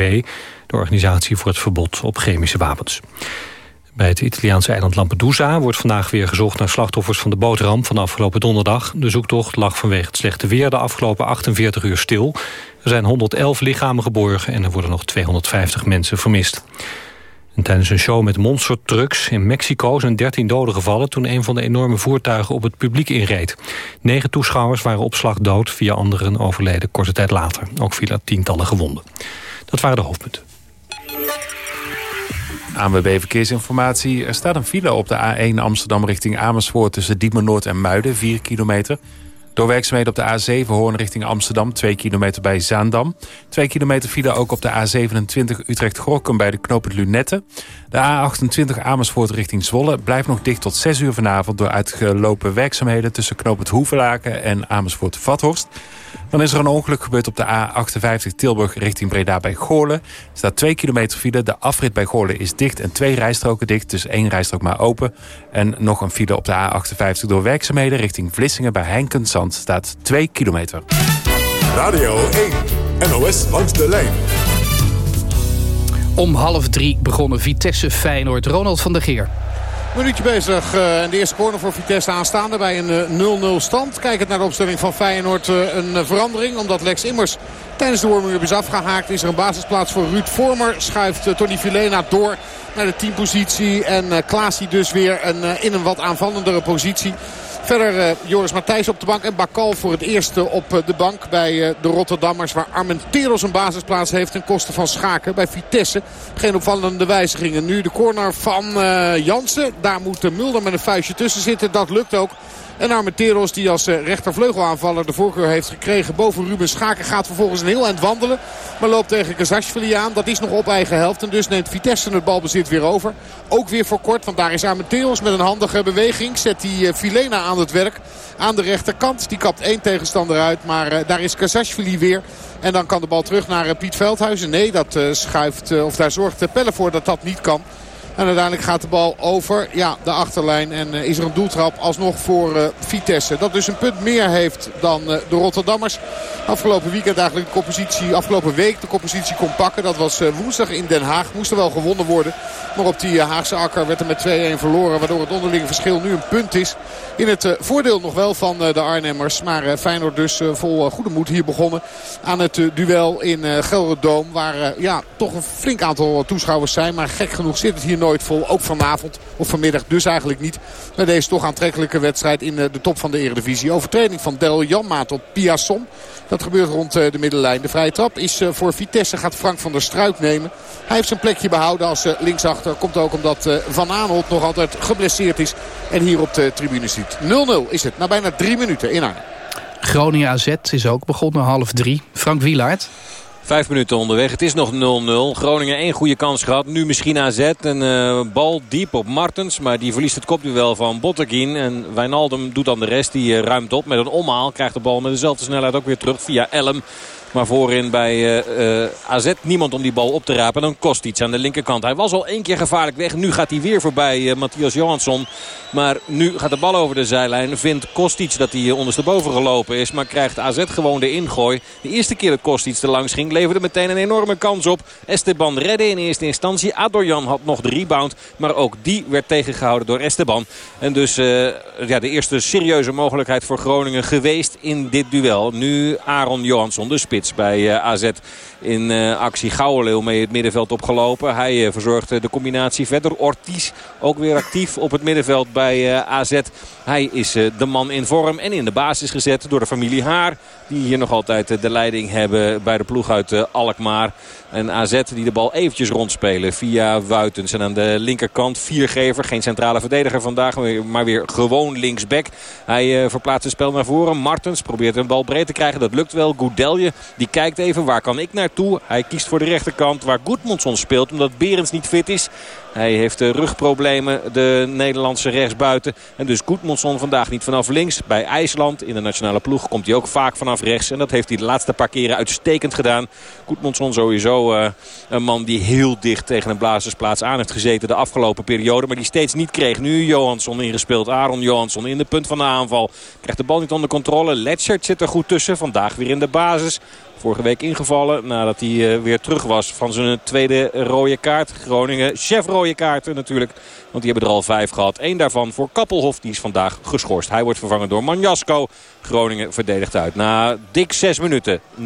de Organisatie voor het Verbod op Chemische Wapens. Bij het Italiaanse eiland Lampedusa wordt vandaag weer gezocht naar slachtoffers van de bootramp van afgelopen donderdag. De zoektocht lag vanwege het slechte weer de afgelopen 48 uur stil. Er zijn 111 lichamen geborgen en er worden nog 250 mensen vermist. En tijdens een show met monstertrucks in Mexico zijn 13 doden gevallen... toen een van de enorme voertuigen op het publiek inreed. Negen toeschouwers waren op slag dood, vier anderen overleden korte tijd later. Ook vielen tientallen gewonden. Dat waren de hoofdpunten. ANWB Verkeersinformatie. Er staat een file op de A1 Amsterdam richting Amersfoort... tussen Diemen Noord en Muiden, 4 kilometer. Door werkzaamheden op de A7 Hoorn richting Amsterdam... 2 kilometer bij Zaandam. 2 kilometer file ook op de A27 Utrecht-Gorkum bij de knooppunt Lunette. De A28 Amersfoort richting Zwolle blijft nog dicht tot 6 uur vanavond... door uitgelopen werkzaamheden tussen knooppunt Hoevelaken en Amersfoort-Vathorst. Dan is er een ongeluk gebeurd op de A58 Tilburg richting Breda bij Goorlen. Er staat 2 kilometer file. De afrit bij Goorlen is dicht en twee rijstroken dicht. Dus één rijstrook maar open. En nog een file op de A58 door werkzaamheden richting Vlissingen bij Heinkensand staat 2 kilometer. Radio 1. NOS langs de lijn. Om half drie begonnen Vitesse Feyenoord. Ronald van der Geer. Minuutje bezig uh, en de eerste corner voor Vitesse aanstaande bij een 0-0 uh, stand. Kijkend naar de opstelling van Feyenoord uh, een verandering. Omdat Lex Immers tijdens de warming-up is afgehaakt. Is er een basisplaats voor Ruud Vormer. Schuift Tony Vilena door naar de teampositie. En Klaas dus weer een, in een wat aanvallendere positie. Verder uh, Joris Matthijs op de bank en Bakal voor het eerste op uh, de bank bij de Rotterdammers. Waar Armenteros een basisplaats heeft ten koste van Schaken bij Vitesse. Geen opvallende wijzigingen. Nu de corner van Jansen. Daar moet Mulder met een vuistje tussen zitten. Dat lukt ook. En Armenteros die als rechtervleugelaanvaller de voorkeur heeft gekregen boven Ruben Schaken. Gaat vervolgens een heel eind wandelen. Maar loopt tegen Kazashvili aan. Dat is nog op eigen helft. En dus neemt Vitesse het balbezit weer over. Ook weer voor kort. Want daar is Armenteros met een handige beweging. Zet die Filena aan het werk. Aan de rechterkant. Die kapt één tegenstander uit. Maar uh, daar is Kazashvili weer. En dan kan de bal terug naar Piet Veldhuizen. Nee, dat schuift, of daar zorgt Pelle voor dat dat niet kan. En uiteindelijk gaat de bal over ja, de achterlijn. En uh, is er een doeltrap alsnog voor uh, Vitesse. Dat dus een punt meer heeft dan uh, de Rotterdammers. Afgelopen weekend eigenlijk de compositie, afgelopen week de compositie kon pakken. Dat was woensdag in Den Haag. Moest er wel gewonnen worden. Maar op die Haagse akker werd er met 2-1 verloren. Waardoor het onderlinge verschil nu een punt is. In het voordeel nog wel van de Arnhemmers. Maar Feyenoord dus vol goede moed hier begonnen. Aan het duel in Gelderdoom. Waar ja, toch een flink aantal toeschouwers zijn. Maar gek genoeg zit het hier nooit vol. Ook vanavond of vanmiddag dus eigenlijk niet. Bij deze toch aantrekkelijke wedstrijd in de top van de Eredivisie. Overtreding van Del Janmaat op Piasson. Dat gebeurt rond de middenlijn. De vrije trap is voor Vitesse. Gaat Frank van der Struik nemen. Hij heeft zijn plekje behouden als linksachter. Komt ook omdat Van Aanholt nog altijd geblesseerd is. En hier op de tribune ziet. 0-0 is het na bijna drie minuten in Arnhem. Groningen AZ is ook begonnen half drie. Frank Wielaert. Vijf minuten onderweg. Het is nog 0-0. Groningen één goede kans gehad. Nu misschien AZ. Een uh, bal diep op Martens. Maar die verliest het kopduel van Botteguin. En Wijnaldum doet dan de rest. Die uh, ruimt op met een omhaal. Krijgt de bal met dezelfde snelheid ook weer terug via Elm. Maar voorin bij uh, uh, AZ niemand om die bal op te rapen. Dan kost iets aan de linkerkant. Hij was al één keer gevaarlijk weg. Nu gaat hij weer voorbij uh, Matthias Johansson. Maar nu gaat de bal over de zijlijn. Vindt Kostic dat hij ondersteboven gelopen is. Maar krijgt AZ gewoon de ingooi. De eerste keer dat Kostic er langs ging leverde meteen een enorme kans op. Esteban redde in eerste instantie. Adorjan had nog de rebound. Maar ook die werd tegengehouden door Esteban. En dus ja, de eerste serieuze mogelijkheid voor Groningen geweest in dit duel. Nu Aaron Johansson, de spits bij uh, AZ in uh, actie. Gouwenleeuw mee het middenveld opgelopen. Hij uh, verzorgt de combinatie verder. Ortiz ook weer actief op het middenveld bij AZ. Hij is de man in vorm en in de basis gezet door de familie Haar. Die hier nog altijd de leiding hebben bij de ploeg uit Alkmaar. En AZ die de bal eventjes rondspelen via Wuitens. En aan de linkerkant viergever. Geen centrale verdediger vandaag, maar weer gewoon linksback. Hij verplaatst het spel naar voren. Martens probeert een bal breed te krijgen. Dat lukt wel. Goudelje die kijkt even waar kan ik Hij kiest voor de rechterkant waar Goedmondson speelt. Omdat Berends niet fit is. Hij heeft rugproblemen, de Nederlandse rechtsbuiten. En dus Goedmondson vandaag niet vanaf links. Bij IJsland in de nationale ploeg komt hij ook vaak vanaf rechts. En dat heeft hij de laatste paar keren uitstekend gedaan. Goedmondson sowieso uh, een man die heel dicht tegen een blazersplaats aan heeft gezeten de afgelopen periode. Maar die steeds niet kreeg. Nu Johansson ingespeeld. Aaron Johansson in de punt van de aanval. Krijgt de bal niet onder controle. Letchert zit er goed tussen. Vandaag weer in de basis. Vorige week ingevallen nadat hij uh, weer terug was van zijn tweede rode kaart. Groningen, chef rode kaarten natuurlijk. Want die hebben er al vijf gehad. Eén daarvan voor Kappelhof, die is vandaag geschorst. Hij wordt vervangen door Manjasko. Groningen verdedigt uit na dik zes minuten 0-0.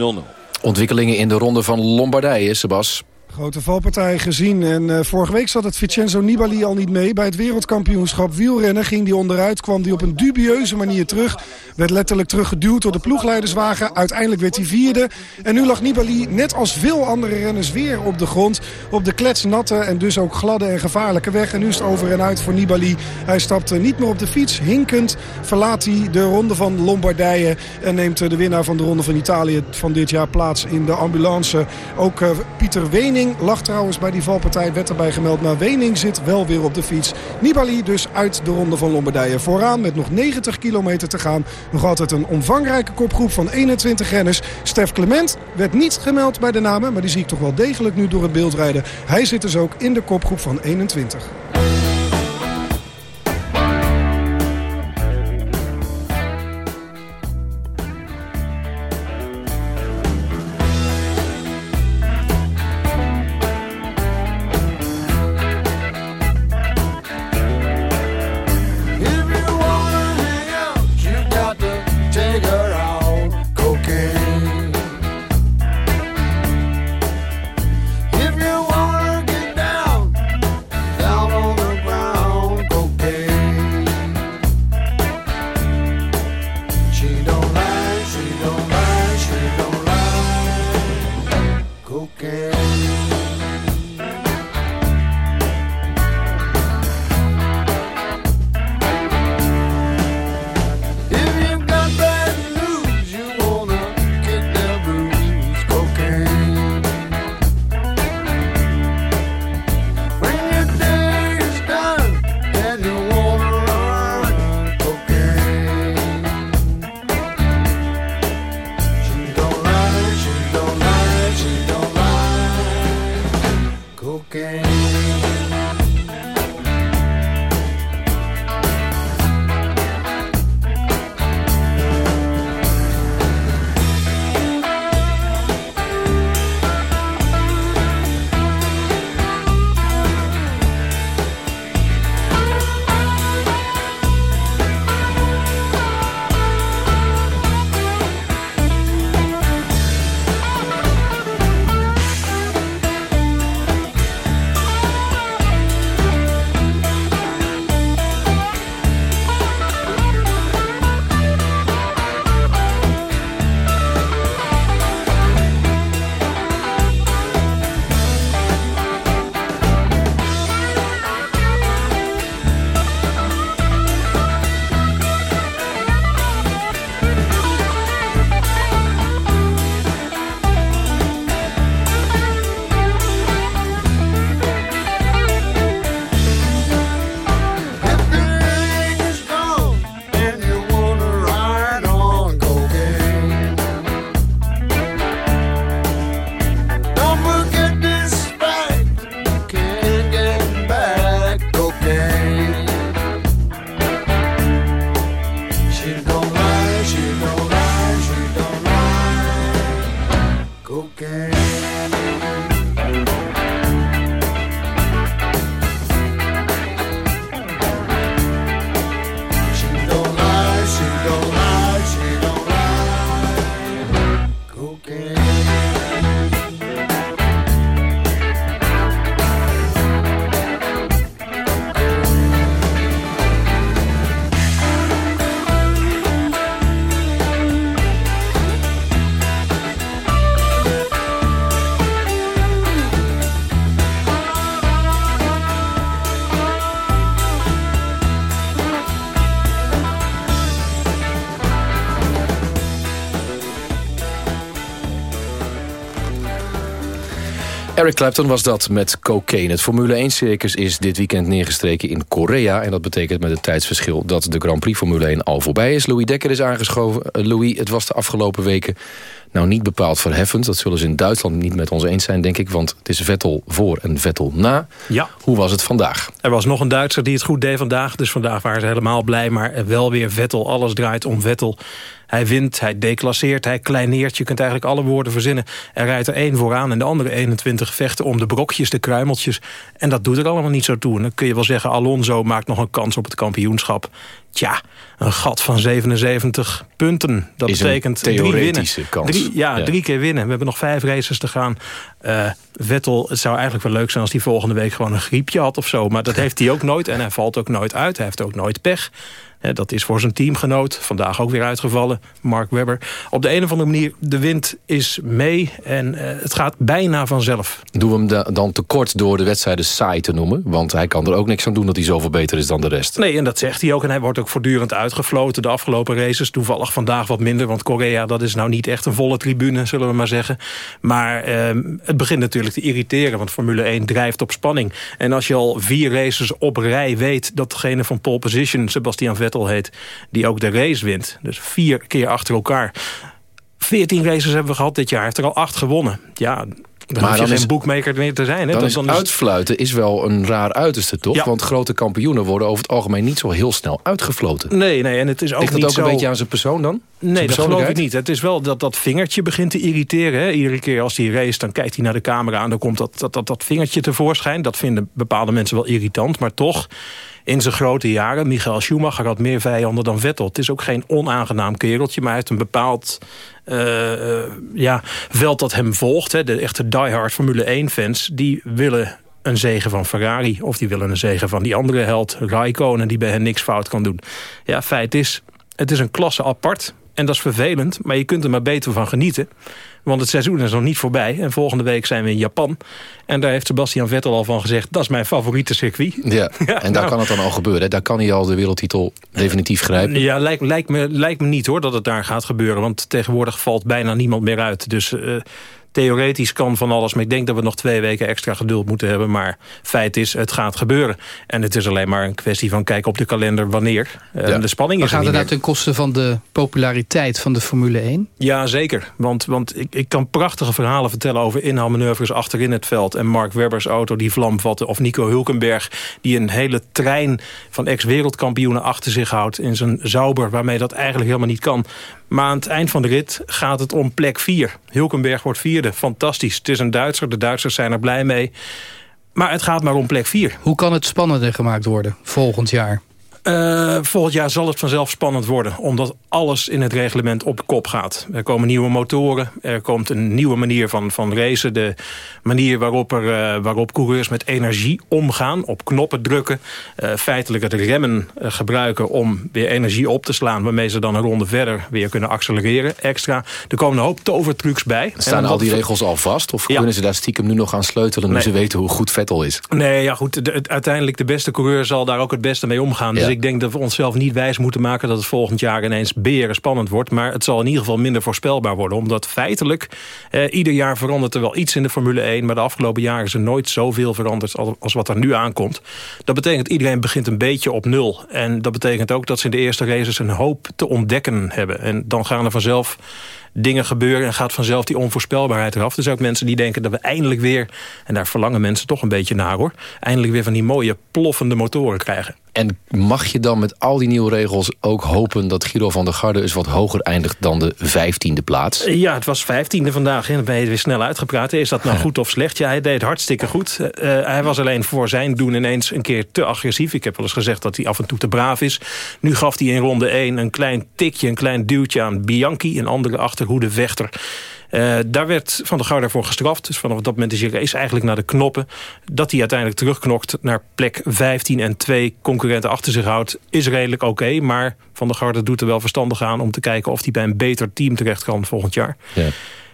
Ontwikkelingen in de ronde van Lombardije, Sebas. Grote valpartij gezien. En uh, vorige week zat het Vincenzo Nibali al niet mee. Bij het wereldkampioenschap wielrennen ging die onderuit. Kwam die op een dubieuze manier terug. Werd letterlijk teruggeduwd door de ploegleiderswagen. Uiteindelijk werd hij vierde. En nu lag Nibali net als veel andere renners weer op de grond. Op de kletsnatte en dus ook gladde en gevaarlijke weg. En nu is het over en uit voor Nibali. Hij stapt niet meer op de fiets. Hinkend verlaat hij de ronde van Lombardije. En neemt de winnaar van de ronde van Italië van dit jaar plaats in de ambulance. Ook uh, Pieter Wening lag trouwens bij die valpartij, werd erbij gemeld. Maar Wening zit wel weer op de fiets. Nibali dus uit de ronde van Lombardije. Vooraan met nog 90 kilometer te gaan. Nog altijd een omvangrijke kopgroep van 21 renners. Stef Clement werd niet gemeld bij de namen. Maar die zie ik toch wel degelijk nu door het beeld rijden. Hij zit dus ook in de kopgroep van 21. Eric Clapton was dat met cocaine. Het Formule 1-circus is dit weekend neergestreken in Korea. En dat betekent met het tijdsverschil dat de Grand Prix Formule 1 al voorbij is. Louis Dekker is aangeschoven. Uh, Louis, het was de afgelopen weken nou niet bepaald verheffend. Dat zullen ze in Duitsland niet met ons eens zijn, denk ik. Want het is Vettel voor en Vettel na. Ja. Hoe was het vandaag? Er was nog een Duitser die het goed deed vandaag. Dus vandaag waren ze helemaal blij. Maar wel weer Vettel. Alles draait om Vettel. Hij wint, hij declasseert, hij kleineert. Je kunt eigenlijk alle woorden verzinnen. Er rijdt er één vooraan en de andere 21 vechten om de brokjes, de kruimeltjes. En dat doet er allemaal niet zo toe. En dan kun je wel zeggen, Alonso maakt nog een kans op het kampioenschap. Tja, een gat van 77 punten. Dat Is betekent drie winnen. kans. Drie, ja, Ja. drie keer winnen. We hebben nog vijf races te gaan. Eh, Vettel, het zou eigenlijk wel leuk zijn als hij volgende week gewoon een griepje had of zo. Maar dat heeft hij ook nooit en hij valt ook nooit uit. Hij heeft ook nooit pech. Dat is voor zijn teamgenoot. Vandaag ook weer uitgevallen. Mark Webber. Op de een of andere manier, de wind is mee. En eh, het gaat bijna vanzelf. Doen we hem da- dan tekort door de wedstrijden saai te noemen? Want hij kan er ook niks aan doen dat hij zoveel beter is dan de rest. Nee, en dat zegt hij ook. En hij wordt ook voortdurend uitgefloten. De afgelopen races toevallig vandaag wat minder. Want Korea, dat is nou niet echt een volle tribune, zullen we maar zeggen. Maar ehm, het begint natuurlijk te irriteren. Want Formule 1 drijft op spanning. En als je al vier races op rij weet... dat degene van pole position, Sebastian Vettel heet... die ook de race wint. Dus vier keer achter elkaar. 14 races hebben we gehad dit jaar. Hij heeft er al acht gewonnen. Ja, dan hoef je dan geen boekmaker meer te zijn. Hè? Dan is dan is- uitfluiten is wel een raar uiterste, toch? Ja. Want grote kampioenen worden over het algemeen niet zo heel snel uitgefloten. Nee, nee, en het is ook Ligt dat niet ook zo... een beetje aan zijn persoon dan? Nee, dat geloof ik niet. Het is wel dat dat vingertje begint te irriteren. Hè. Iedere keer als hij race, dan kijkt hij naar de camera... en dan komt dat, dat, dat, dat vingertje tevoorschijn. Dat vinden bepaalde mensen wel irritant. Maar toch, in zijn grote jaren... Michael Schumacher had meer vijanden dan Vettel. Het is ook geen onaangenaam kereltje... maar hij heeft een bepaald eh, eh, ja, veld dat hem volgt. Hè. De echte diehard Formule 1-fans... die willen een zegen van Ferrari... of die willen een zegen van die andere held, Raikkonen... die bij hen niks fout kan doen. Ja, feit is, het is een klasse apart... En dat is vervelend, maar je kunt er maar beter van genieten. Want het seizoen is nog niet voorbij. En volgende week zijn we in Japan. En daar heeft Sebastian Vettel al van gezegd... dat is mijn favoriete circuit. Ja, en daar nou. kan het dan al gebeuren. hè? Daar kan hij al de wereldtitel definitief grijpen. Ja, lijkt, lijkt, me, lijkt me niet hoor dat het daar gaat gebeuren. Want tegenwoordig valt bijna niemand meer uit. Dus eh, theoretisch kan van alles. Maar ik denk dat we nog twee weken extra geduld moeten hebben. Maar feit is, het gaat gebeuren. En het is alleen maar een kwestie van kijken op de kalender wanneer. Eh, De spanning Maar is er gaat niet het nou ten koste van de populariteit van de Formule 1? Ja, zeker. Want, want ik, ik kan prachtige verhalen vertellen over inhaalmanoeuvres achterin het veld. En Mark Webbers auto die vlam vatte. Of Nico Hulkenberg die een hele trein van ex-wereldkampioenen achter zich houdt. In zijn zauber, waarmee dat eigenlijk helemaal niet kan. Maar aan het eind van de rit gaat het om plek 4. Hulkenberg wordt vierde. Fantastisch. Het is een Duitser. De Duitsers zijn er blij mee. Maar het gaat maar om plek 4. Hoe kan het spannender gemaakt worden volgend jaar? Eh, volgend jaar zal het vanzelf spannend worden. Omdat alles in het reglement op kop gaat. Er komen nieuwe motoren. Er komt een nieuwe manier van, van racen. De manier waarop, er, eh, waarop coureurs met energie omgaan. Op knoppen drukken. eh, feitelijk het remmen gebruiken om weer energie op te slaan. Waarmee ze dan een ronde verder weer kunnen accelereren. Extra. Er komen een hoop tovertrucs bij. Staan al die regels al vast? Of kunnen ze daar stiekem nu nog aan sleutelen... nu Nee. ze weten hoe goed Vettel is? Nee, ja goed. De, uiteindelijk de beste coureur zal daar ook het beste mee omgaan. Dus. Ik denk dat we onszelf niet wijs moeten maken... dat het volgend jaar ineens beren spannend wordt. Maar het zal in ieder geval minder voorspelbaar worden. Omdat feitelijk, eh, ieder jaar verandert er wel iets in de Formule 1... maar de afgelopen jaren is er nooit zoveel veranderd als, wat er nu aankomt. Dat betekent iedereen begint een beetje op nul. En dat betekent ook dat ze in de eerste races een hoop te ontdekken hebben. En dan gaan er vanzelf dingen gebeuren en gaat vanzelf die onvoorspelbaarheid eraf. Er zijn ook mensen die denken dat we eindelijk weer... en daar verlangen mensen toch een beetje naar hoor... eindelijk weer van die mooie ploffende motoren krijgen. En mag je dan met al die nieuwe regels ook hopen... dat Giro van der Garde eens wat hoger eindigt dan de vijftiende plaats? Ja, het was vijftiende vandaag. En dan ben je weer snel uitgepraat. Is dat nou goed of slecht? Ja, hij deed hartstikke goed. Eh, hij was alleen voor zijn doen ineens een keer te agressief. Ik heb wel eens gezegd dat hij af en toe te braaf is. Nu gaf hij in ronde 1 een klein tikje, een klein duwtje aan Bianchi... een andere achterhoede vechter. Eh, daar werd Van der Garde voor gestraft. Dus vanaf dat moment is je race eigenlijk naar de knoppen. Dat hij uiteindelijk terugknokt naar plek 15 en twee concurrenten achter zich houdt... is redelijk oké, maar Van der Garde doet er wel verstandig aan... om te kijken of hij bij een beter team terecht kan volgend jaar. Ja. En,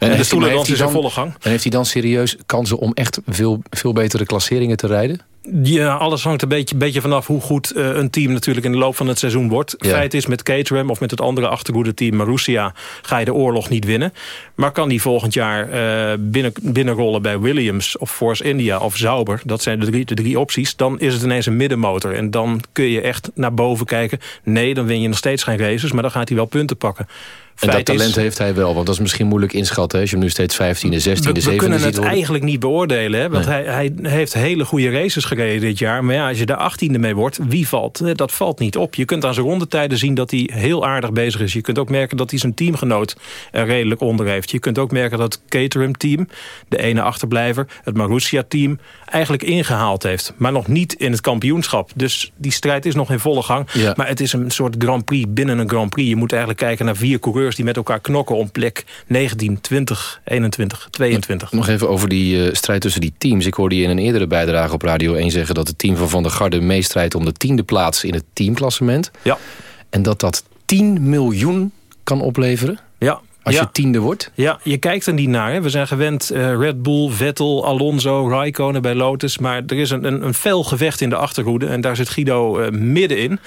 de hij- stoelendans is in hij volle gang. En heeft hij dan serieus kansen om echt veel, veel betere klasseringen te rijden? Ja, alles hangt een beetje, beetje vanaf hoe goed uh, een team natuurlijk in de loop van het seizoen wordt. Ja. Feit is met Caterham of met het andere achterhoede team Marussia ga je de oorlog niet winnen. Maar kan die volgend jaar uh, binnen, binnenrollen bij Williams of Force India of Sauber. Dat zijn de drie, de drie opties. Dan is het ineens een middenmotor. En dan kun je echt naar boven kijken. Nee, dan win je nog steeds geen races. Maar dan gaat hij wel punten pakken. En dat talent heeft hij wel, want dat is misschien moeilijk inschatten... als je hem nu steeds 15e, 16e, 17e We, we kunnen het eigenlijk niet beoordelen, hè? want hij, hij heeft hele goede races gereden dit jaar. Maar ja, als je daar 18e mee wordt, wie valt? Dat valt niet op. Je kunt aan zijn rondetijden zien dat hij heel aardig bezig is. Je kunt ook merken dat hij zijn teamgenoot er redelijk onder heeft. Je kunt ook merken dat het Caterham-team, de ene achterblijver... het Marussia-team, eigenlijk ingehaald heeft. Maar nog niet in het kampioenschap. Dus die strijd is nog in volle gang. Ja. Maar het is een soort Grand Prix binnen een Grand Prix. Je moet eigenlijk kijken naar vier coureurs die met elkaar knokken om plek 19, 20, 21, 22. Nog even over die uh, strijd tussen die teams. Ik hoorde je in een eerdere bijdrage op Radio 1 zeggen... dat het team van Van der Garde meestrijdt om de tiende plaats in het teamklassement. Ja. En dat dat 10 miljoen kan opleveren? Ja, als je tiende wordt? Ja, je kijkt er niet naar. Hè. We zijn gewend uh, Red Bull, Vettel, Alonso, Raikkonen bij Lotus. Maar er is een, een, een fel gevecht in de achterhoede. En daar zit Guido uh, middenin.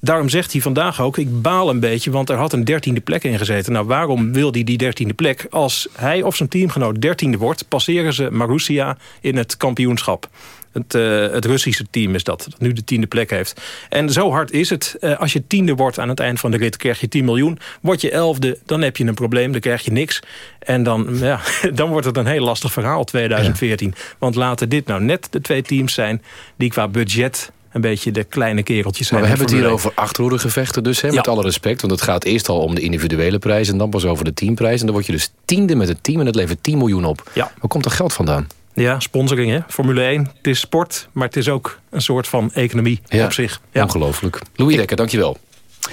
Daarom zegt hij vandaag ook, ik baal een beetje... want er had een dertiende plek in gezeten. Nou, waarom wil hij die dertiende plek? Als hij of zijn teamgenoot dertiende wordt... passeren ze Marussia in het kampioenschap. Het, uh, het, Russische team is dat, dat nu de tiende plek heeft. En zo hard is het. Uh, als je tiende wordt aan het eind van de rit, krijg je 10 miljoen. Word je elfde, dan heb je een probleem, dan krijg je niks. En dan, ja, dan wordt het een heel lastig verhaal 2014. Ja. Want laten dit nou net de twee teams zijn... die qua budget een beetje de kleine kereltjes zijn. Maar we hebben het hier over achterhoedegevechten dus, hè, ja. met alle respect. Want het gaat eerst al om de individuele prijs... en dan pas over de teamprijs. En dan word je dus tiende met het team en dat levert 10 miljoen op. Ja. Waar komt dat geld vandaan? Ja, sponsoring, hè? Formule 1. Het is sport, maar het is ook een soort van economie ja. op zich. Ja. Ongelooflijk. Louis Dekker, dankjewel.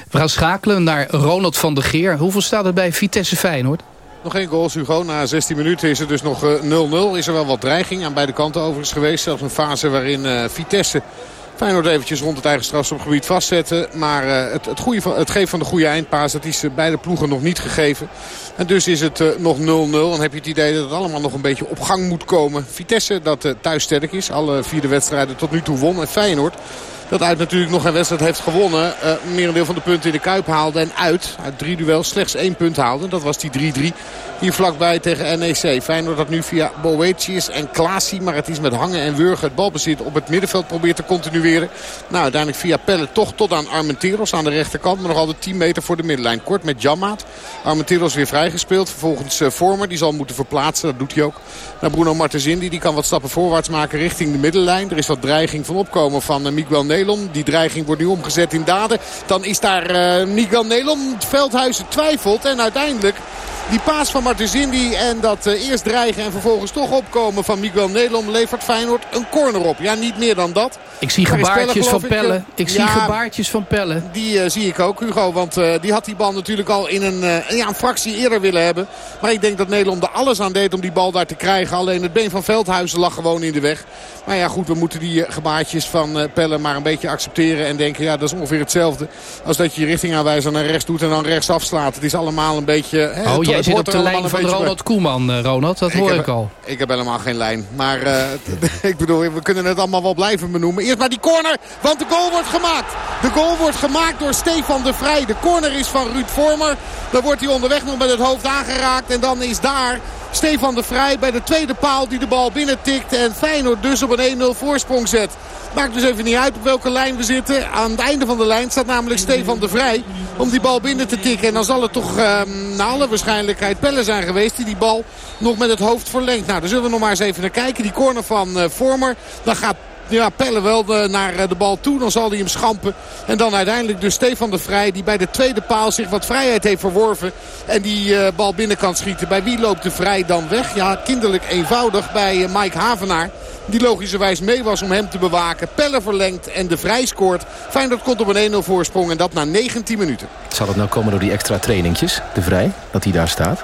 We gaan schakelen naar Ronald van der Geer. Hoeveel staat er bij Vitesse Feyenoord? Nog geen goals, Hugo. Na 16 minuten is het dus nog 0-0. Is er wel wat dreiging aan beide kanten overigens geweest. Zelfs een fase waarin uh, Vitesse Feyenoord eventjes rond het eigen strafschopgebied vastzetten. Maar uh, het, het, goede van, het geven van de goede eindpaas, dat is beide ploegen nog niet gegeven. En dus is het uh, nog 0-0. Dan heb je het idee dat het allemaal nog een beetje op gang moet komen. Vitesse dat thuis sterk is. Alle vierde wedstrijden tot nu toe won. En Feyenoord dat uit natuurlijk nog een wedstrijd heeft gewonnen. Uh, merendeel van de punten in de Kuip haalde. En uit, uit drie duels, slechts één punt haalde. Dat was die 3-3 hier vlakbij tegen NEC. Feyenoord dat nu via Boetius en Klaasie. Maar het is met hangen en wurgen het balbezit op het middenveld probeert te continueren. Nou, uiteindelijk via Pelle toch tot aan Armenteros aan de rechterkant. Maar nog altijd 10 meter voor de middenlijn. Kort met Jammaat. Armenteros weer vrijgespeeld. Vervolgens uh, Vormer. Die zal moeten verplaatsen. Dat doet hij ook. Naar Bruno Martensindi. Die kan wat stappen voorwaarts maken richting de middenlijn. Er is wat dreiging van opkomen van uh, Miguel Nelom. Die dreiging wordt nu omgezet in daden. Dan is daar uh, Miguel Nelom. Veldhuizen twijfelt. En uiteindelijk die paas van Martensindi en dat uh, eerst dreigen en vervolgens toch opkomen van Miguel Nelom levert Feyenoord een corner op. Ja, niet meer dan dat. Ik zie gebaartjes van Pelle. Ik, ik zie gebaartjes van Pelle. Die uh, zie ik ook, Hugo. Want uh, die had die bal natuurlijk al in een, ja, een fractie eerder willen hebben. Maar ik denk dat Nederland er alles aan deed om die bal daar te krijgen. Alleen het been van Veldhuizen lag gewoon in de weg. Maar ja, goed, we moeten die gebaartjes van Pelle maar een beetje accepteren. En denken, ja, dat is ongeveer hetzelfde. Als dat je je richtingaanwijzer naar rechts doet en dan rechts afslaat. Het is allemaal een beetje... Hè, oh, jij zit op de lijn van Ronald Koeman, uh, Ronald. Dat hoor ik, al. Ik heb helemaal geen lijn. Maar uh, ik bedoel, we kunnen het allemaal wel blijven benoemen. Eerst maar die corner, want de goal wordt gemaakt. De goal wordt gemaakt door Stefan de Vrij. De corner is van Ruud Vormer. Dan wordt hij onderweg nog met het hoofd aangeraakt. En dan is daar Stefan de Vrij bij de tweede paal die de bal binnen tikt. En Feyenoord dus op een 1-0 voorsprong zet. Maakt dus even niet uit op welke lijn we zitten. Aan het einde van de lijn staat namelijk Stefan de Vrij om die bal binnen te tikken. En dan zal het toch uh, naar alle waarschijnlijkheid Pelle zijn geweest die die bal nog met het hoofd verlengt. Nou, daar zullen we nog maar eens even naar kijken. Die corner van uh, Vormer. Dan gaat ja, Pelle wel de, naar de bal toe. Dan zal hij hem schampen. En dan uiteindelijk dus Stefan de Vrij. Die bij de tweede paal zich wat vrijheid heeft verworven. En die uh, bal binnen kan schieten. Bij wie loopt de Vrij dan weg? Ja, kinderlijk eenvoudig bij uh, Mike Havenaar. Die logischerwijs mee was om hem te bewaken. Pelle verlengt en de Vrij scoort. Feyenoord komt op een 1-0 voorsprong. En dat na 19 minuten. Zal het nou komen door die extra trainingjes? De Vrij, dat hij daar staat?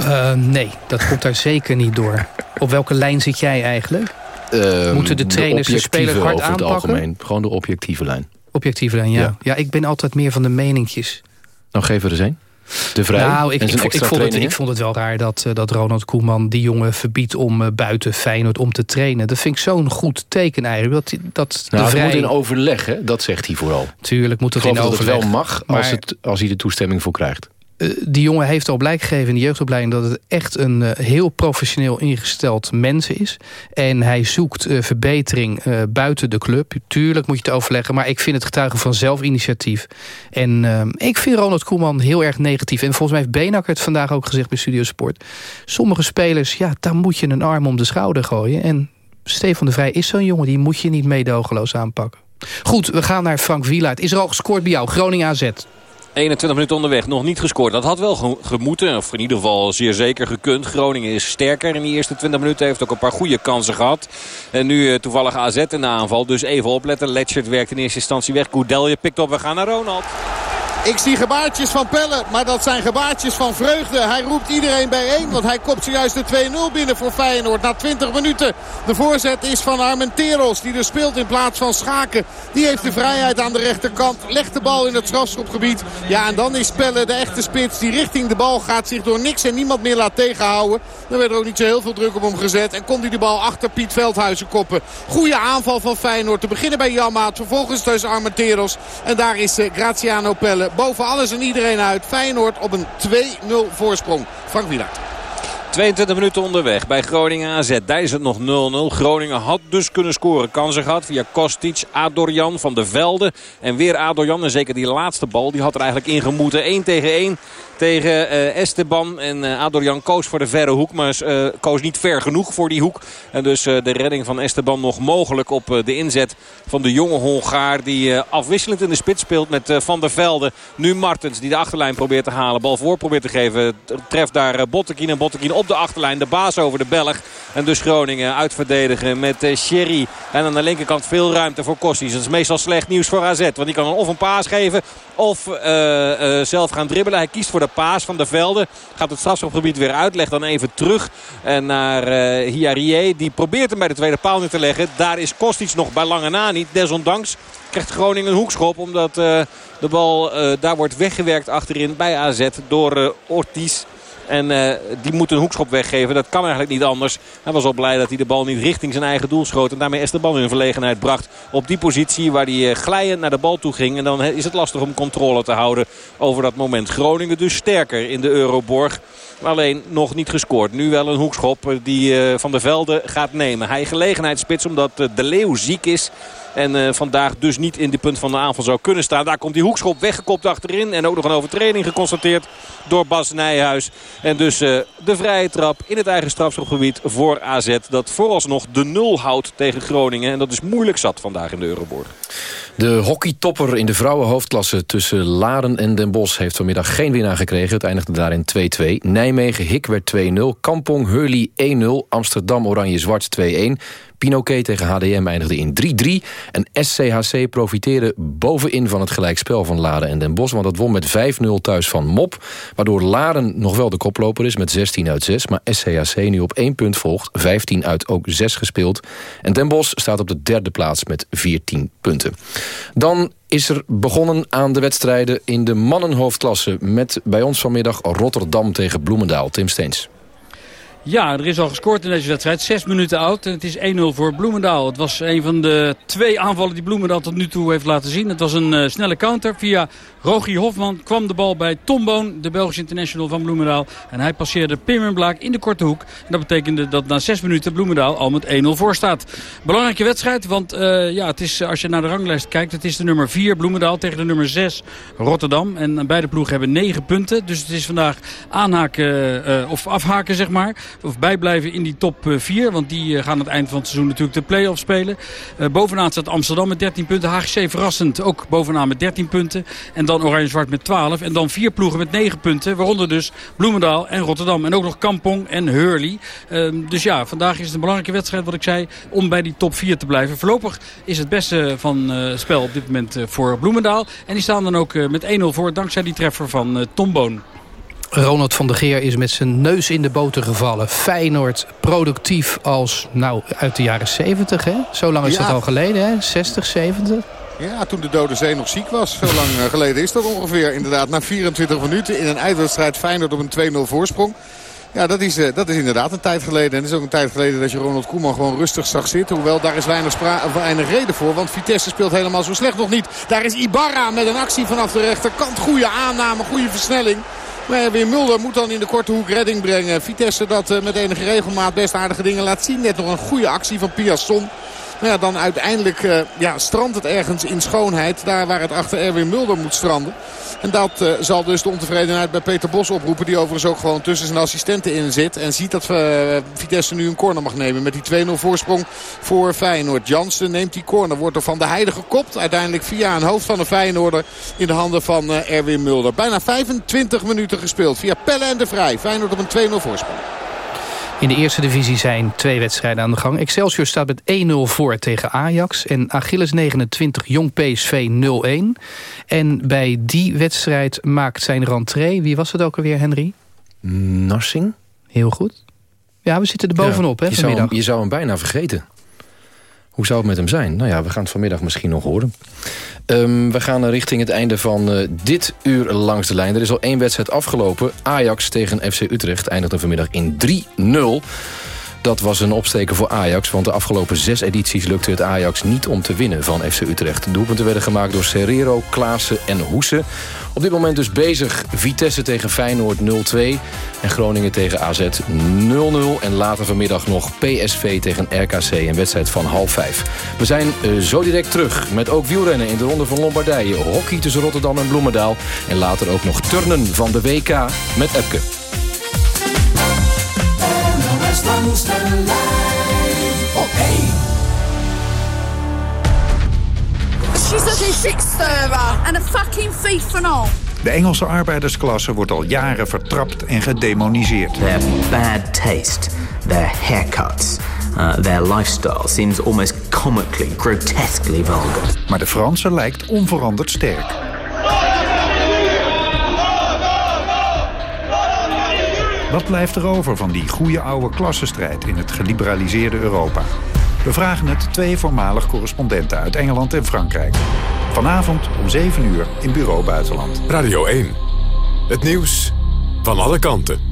Uh, nee, dat komt daar zeker niet door. Op welke lijn zit jij eigenlijk? Uh, Moeten de trainers de, de spelers hard over aanpakken? Het algemeen. Gewoon de objectieve lijn. Objectieve lijn, ja. ja. ja. ik ben altijd meer van de meninkjes. Nou, geef er eens een. De Vrij nou, ik, en ik, zijn vond- het, ik vond het wel raar dat, eh, dat Ronald Koeman die jongen verbiedt om eh, buiten Feyenoord om te trainen. Dat vind ik zo'n goed teken eigenlijk. Dat, dat Nou, de vrij... moet in overleg, hè? dat zegt hij vooral. Tuurlijk moet het in geloof dat het overleg. wel mag Maar- als, het, als hij de toestemming voor krijgt. Eh, die jongen heeft al blijk gegeven in de jeugdopleiding... dat het echt een eh, heel professioneel ingesteld mens is. En hij zoekt eh, verbetering buiten de club. Tuurlijk moet je het overleggen, maar ik vind het getuigen van zelfinitiatief. En ik vind Ronald Koeman heel erg negatief. En volgens mij heeft Benakker het vandaag ook gezegd bij Studio Sport. Sommige spelers, ja, daar moet je een arm om de schouder gooien. En Stefan de Vrij is zo'n jongen, die moet je niet meedogenloos aanpakken. Goed, we gaan naar Frank Wielaert. Is er al gescoord bij jou? Groningen AZ. 21 minuten onderweg, nog niet gescoord. Dat had wel ge- gemoeten, of in ieder geval zeer zeker gekund. Groningen is sterker in die eerste 20 minuten. Heeft ook een paar goede kansen gehad. En nu eh, toevallig AZ in de aanval. Dus even opletten. Letchert werkt in eerste instantie weg. Goudelje pikt op. We gaan naar Ronald. Ik zie gebaartjes van Pelle, maar dat zijn gebaartjes van vreugde. Hij roept iedereen bijeen, want hij kopt zojuist de 2-0 binnen voor Feyenoord na 20 minuten. De voorzet is van Armenteros, die er speelt in plaats van Schaken. Die heeft de vrijheid aan de rechterkant, legt de bal in het strafschopgebied. Ja, en dan is Pelle de echte spits die richting de bal gaat, zich door niks en niemand meer laat tegenhouden. Dan werd er ook niet zo heel veel druk op hem gezet. En kon hij de bal achter Piet Veldhuizen koppen. Goede aanval van Feyenoord. Te beginnen bij Janmaat, vervolgens tussen Armenteros. En daar is eh, Graziano Pelle boven alles en iedereen uit. Feyenoord op een 2-0 voorsprong. Frank Wielaert. 22 minuten onderweg bij Groningen AZ. Daar is het nog 0-0. Groningen had dus kunnen scoren. Kansen gehad via Kostic, Adorjan van de Velde. En weer Adorjan. En zeker die laatste bal die had er eigenlijk in gemoeten. 1 tegen 1 tegen eh, Esteban. En eh, Adorjan koos voor de verre hoek. Maar eh, koos niet ver genoeg voor die hoek. En dus de redding van Esteban nog mogelijk op de inzet van de jonge Hongaar. Die afwisselend in de spits speelt met Van der Velde. Nu Martens die de achterlijn probeert te halen. Bal voor probeert te geven. Treft daar Bottekin. En Bottekin op de achterlijn. De baas over de Belg. En dus Groningen uitverdedigen met eh, Sherry. En aan de linkerkant veel ruimte voor Kostis. Dat is meestal slecht nieuws voor AZ. Want die kan dan of een paas geven of eh, eh, zelf gaan dribbelen. Hij kiest voor de paas van de Velde. Gaat het strafschopgebied weer uit. Legt dan even terug en naar eh Hiarie. Die probeert hem bij de tweede paal neer te leggen. Daar is Kostic nog bij lange na niet. Desondanks krijgt Groningen een hoekschop. Omdat eh, de bal eh, daar wordt weggewerkt achterin bij AZ door eh, Ortiz. En eh, die moet een hoekschop weggeven. Dat kan eigenlijk niet anders. Hij was al blij dat hij de bal niet richting zijn eigen doel schoot. En daarmee Esteban in verlegenheid bracht op die positie waar hij eh, glijend naar de bal toe ging. En dan is het lastig om controle te houden over dat moment. Groningen dus sterker in de Euroborg. Alleen nog niet gescoord. Nu wel een hoekschop eh, die Van der Velde gaat nemen. Hij gelegenheidsspits omdat De Leeuw ziek is. En eh, vandaag dus niet in de punt van de aanval zou kunnen staan. Daar komt die hoekschop weggekopt achterin. En ook nog een overtreding geconstateerd door Bas Nijhuis. En dus eh, de vrije trap in het eigen strafschopgebied voor AZ. Dat vooralsnog de nul houdt tegen Groningen. En dat is moeilijk zat vandaag in de Euroborg. De hockeytopper in de vrouwenhoofdklasse tussen Laren en Den Bosch... heeft vanmiddag geen winnaar gekregen. Het eindigde daar in 2-2. Nijmegen-Hik werd 2-0. Kampong Hurley 1-0. Amsterdam Oranje-Zwart 2-1. Pinoquet tegen HDM eindigde in 3-3. En SCHC profiteerde bovenin van het gelijkspel van Laren en Den Bosch... want dat won met 5-0 thuis van Mop. Waardoor Laren nog wel de koploper is met 16 uit 6... maar SCHC nu op 1 punt volgt, 15 uit ook 6 gespeeld. En Den Bosch staat op de derde plaats met 14 punten. Dan is er begonnen aan de wedstrijden in de mannenhoofdklasse... met bij ons vanmiddag Rotterdam tegen Bloemendaal. Tim Steens. Ja, er is al gescoord in deze wedstrijd. Zes minuten oud en het is 1-0 voor Bloemendaal. Het was een van de twee aanvallen die Bloemendaal tot nu toe heeft laten zien. Het was een uh, snelle counter. Via Rogier Hofman kwam de bal bij Tom Boon, de Belgische international van Bloemendaal. En hij passeerde Pimmenblaak in de korte hoek. En dat betekende dat na zes minuten Bloemendaal al met 1-0 voor staat. Belangrijke wedstrijd, want uh, ja, het is, als je naar de ranglijst kijkt... het is de nummer 4 Bloemendaal tegen de nummer 6 Rotterdam. En beide ploegen hebben 9 punten. Dus het is vandaag aanhaken of afhaken, zeg maar of bijblijven in die top 4. Want die gaan aan het eind van het seizoen natuurlijk de play-off spelen. Uh, bovenaan staat Amsterdam met 13 punten. HGC verrassend ook bovenaan met 13 punten. En dan Oranje-Zwart met 12. En dan vier ploegen met 9 punten. Waaronder dus Bloemendaal en Rotterdam. En ook nog Kampong en Hurley. Uh, dus ja, vandaag is het een belangrijke wedstrijd wat ik zei. Om bij die top 4 te blijven. Voorlopig is het beste van het spel op dit moment voor Bloemendaal. En die staan dan ook met 1-0 voor. Dankzij die treffer van Tom Boon. Ronald van der Geer is met zijn neus in de boter gevallen. Feyenoord productief als, nou, uit de jaren 70, hè? Zo lang is Ja. dat al geleden, hè? 60, 70? Ja, toen de Dode Zee nog ziek was. Zo lang geleden is dat ongeveer. Inderdaad, na 24 minuten in een eindwedstrijd Feyenoord op een 2-0 voorsprong. Ja, dat is, dat is inderdaad een tijd geleden. En het is ook een tijd geleden dat je Ronald Koeman gewoon rustig zag zitten. Hoewel, daar is weinig, weinig reden voor. Want Vitesse speelt helemaal zo slecht nog niet. Daar is Ibarra met een actie vanaf de rechterkant. Goede aanname, goede versnelling. Maar weer Mulder moet dan in de korte hoek redding brengen. Vitesse dat met enige regelmaat best aardige dingen laat zien. Net nog een goede actie van Piasson. Nou ja, dan uiteindelijk uh, ja, strandt het ergens in schoonheid. Daar waar het achter Erwin Mulder moet stranden. En dat uh, zal dus de ontevredenheid bij Peter Bos oproepen. Die overigens ook gewoon tussen zijn assistenten in zit. En ziet dat uh, Vitesse nu een corner mag nemen. Met die 2-0 voorsprong voor Feyenoord. Jansen neemt die corner. Wordt er van de Heide gekopt. Uiteindelijk via een hoofd van een Feyenoorder in de handen van Erwin Mulder. Bijna 25 minuten gespeeld. Via Pelle en de Vrij. Feyenoord op een 2-0 voorsprong. In de eerste divisie zijn twee wedstrijden aan de gang. Excelsior staat met 1-0 voor tegen Ajax. En Achilles 29, Jong PSV 0-1. En bij die wedstrijd maakt zijn rentree... Wie was het ook alweer, Henry? Narsing. Heel goed. Ja, we zitten er bovenop, ja, hè, je vanmiddag. Zou hem, je zou hem bijna vergeten. Hoe zou het met hem zijn? Nou ja, we gaan het vanmiddag misschien nog horen. Um, we gaan richting het einde van uh, dit uur langs de lijn. Er is al één wedstrijd afgelopen. Ajax tegen FC Utrecht eindigde vanmiddag in 3-0. Dat was een opsteken voor Ajax, want de afgelopen zes edities lukte het Ajax niet om te winnen van FC Utrecht. Doelpunten werden gemaakt door Serrero, Klaassen en Hoese. Op dit moment dus bezig Vitesse tegen Feyenoord 0-2 en Groningen tegen AZ 0-0. En later vanmiddag nog PSV tegen RKC, een wedstrijd van half vijf. We zijn uh, zo direct terug met ook wielrennen in de Ronde van Lombardije. Hockey tussen Rotterdam en Bloemendaal. En later ook nog turnen van de WK met Epke. Langs de lijn op één. She's a shitstirrer and a fucking thief and all. De Engelse arbeidersklasse wordt al jaren vertrapt en gedemoniseerd. Their bad taste, their haircuts, uh, their lifestyle seems almost comically, grotesquely vulgar. Maar de Franse lijkt onveranderd sterk. Wat blijft er over van die goede oude klassenstrijd in het geliberaliseerde Europa? We vragen het twee voormalig correspondenten uit Engeland en Frankrijk. Vanavond om 7 uur in Bureau Buitenland. Radio 1. Het nieuws van alle kanten.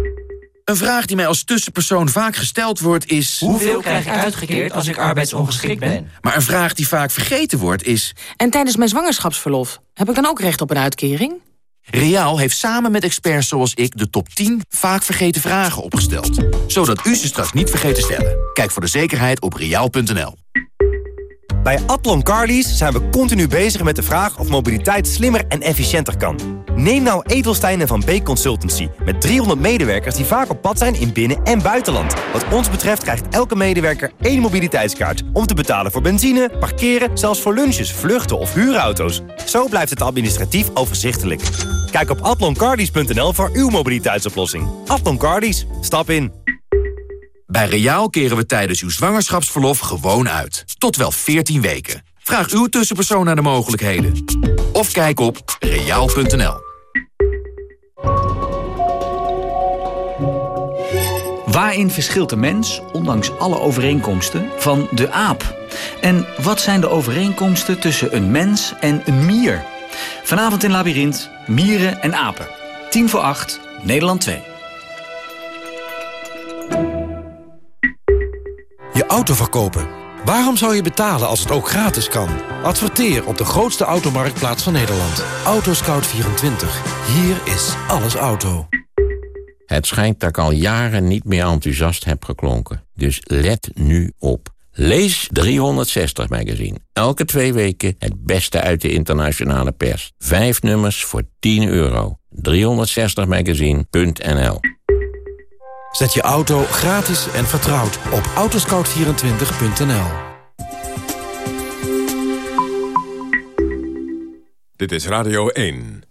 Een vraag die mij als tussenpersoon vaak gesteld wordt is... Hoeveel krijg ik uitgekeerd als ik arbeidsongeschikt ben? Maar een vraag die vaak vergeten wordt is... En tijdens mijn zwangerschapsverlof, heb ik dan ook recht op een uitkering? Reaal heeft samen met experts zoals ik de top 10 vaak vergeten vragen opgesteld. Zodat u ze straks niet vergeet te stellen. Kijk voor de zekerheid op reaal.nl. Bij Atlon Carlies zijn we continu bezig met de vraag of mobiliteit slimmer en efficiënter kan. Neem nou Edelstein en Van Beek Consultancy. Met 300 medewerkers die vaak op pad zijn in binnen- en buitenland. Wat ons betreft krijgt elke medewerker één mobiliteitskaart. Om te betalen voor benzine, parkeren, zelfs voor lunches, vluchten of huurauto's. Zo blijft het administratief overzichtelijk. Kijk op atloncardies.nl voor uw mobiliteitsoplossing. Atlon Cardies, stap in. Bij Reaal keren we tijdens uw zwangerschapsverlof gewoon uit. Tot wel 14 weken. Vraag uw tussenpersoon naar de mogelijkheden. Of kijk op reaal.nl. Waarin verschilt de mens, ondanks alle overeenkomsten, van de aap? En wat zijn de overeenkomsten tussen een mens en een mier? Vanavond in Labyrinth, mieren en apen. 10 voor 8, Nederland 2. Je auto verkopen. Waarom zou je betalen als het ook gratis kan? Adverteer op de grootste automarktplaats van Nederland. Autoscout24. Hier is alles auto. Het schijnt dat ik al jaren niet meer enthousiast heb geklonken. Dus let nu op. Lees 360 magazine. Elke twee weken het beste uit de internationale pers. Vijf nummers voor 10 euro. 360magazine.nl Zet je auto gratis en vertrouwd op autoscout24.nl. Dit is Radio 1.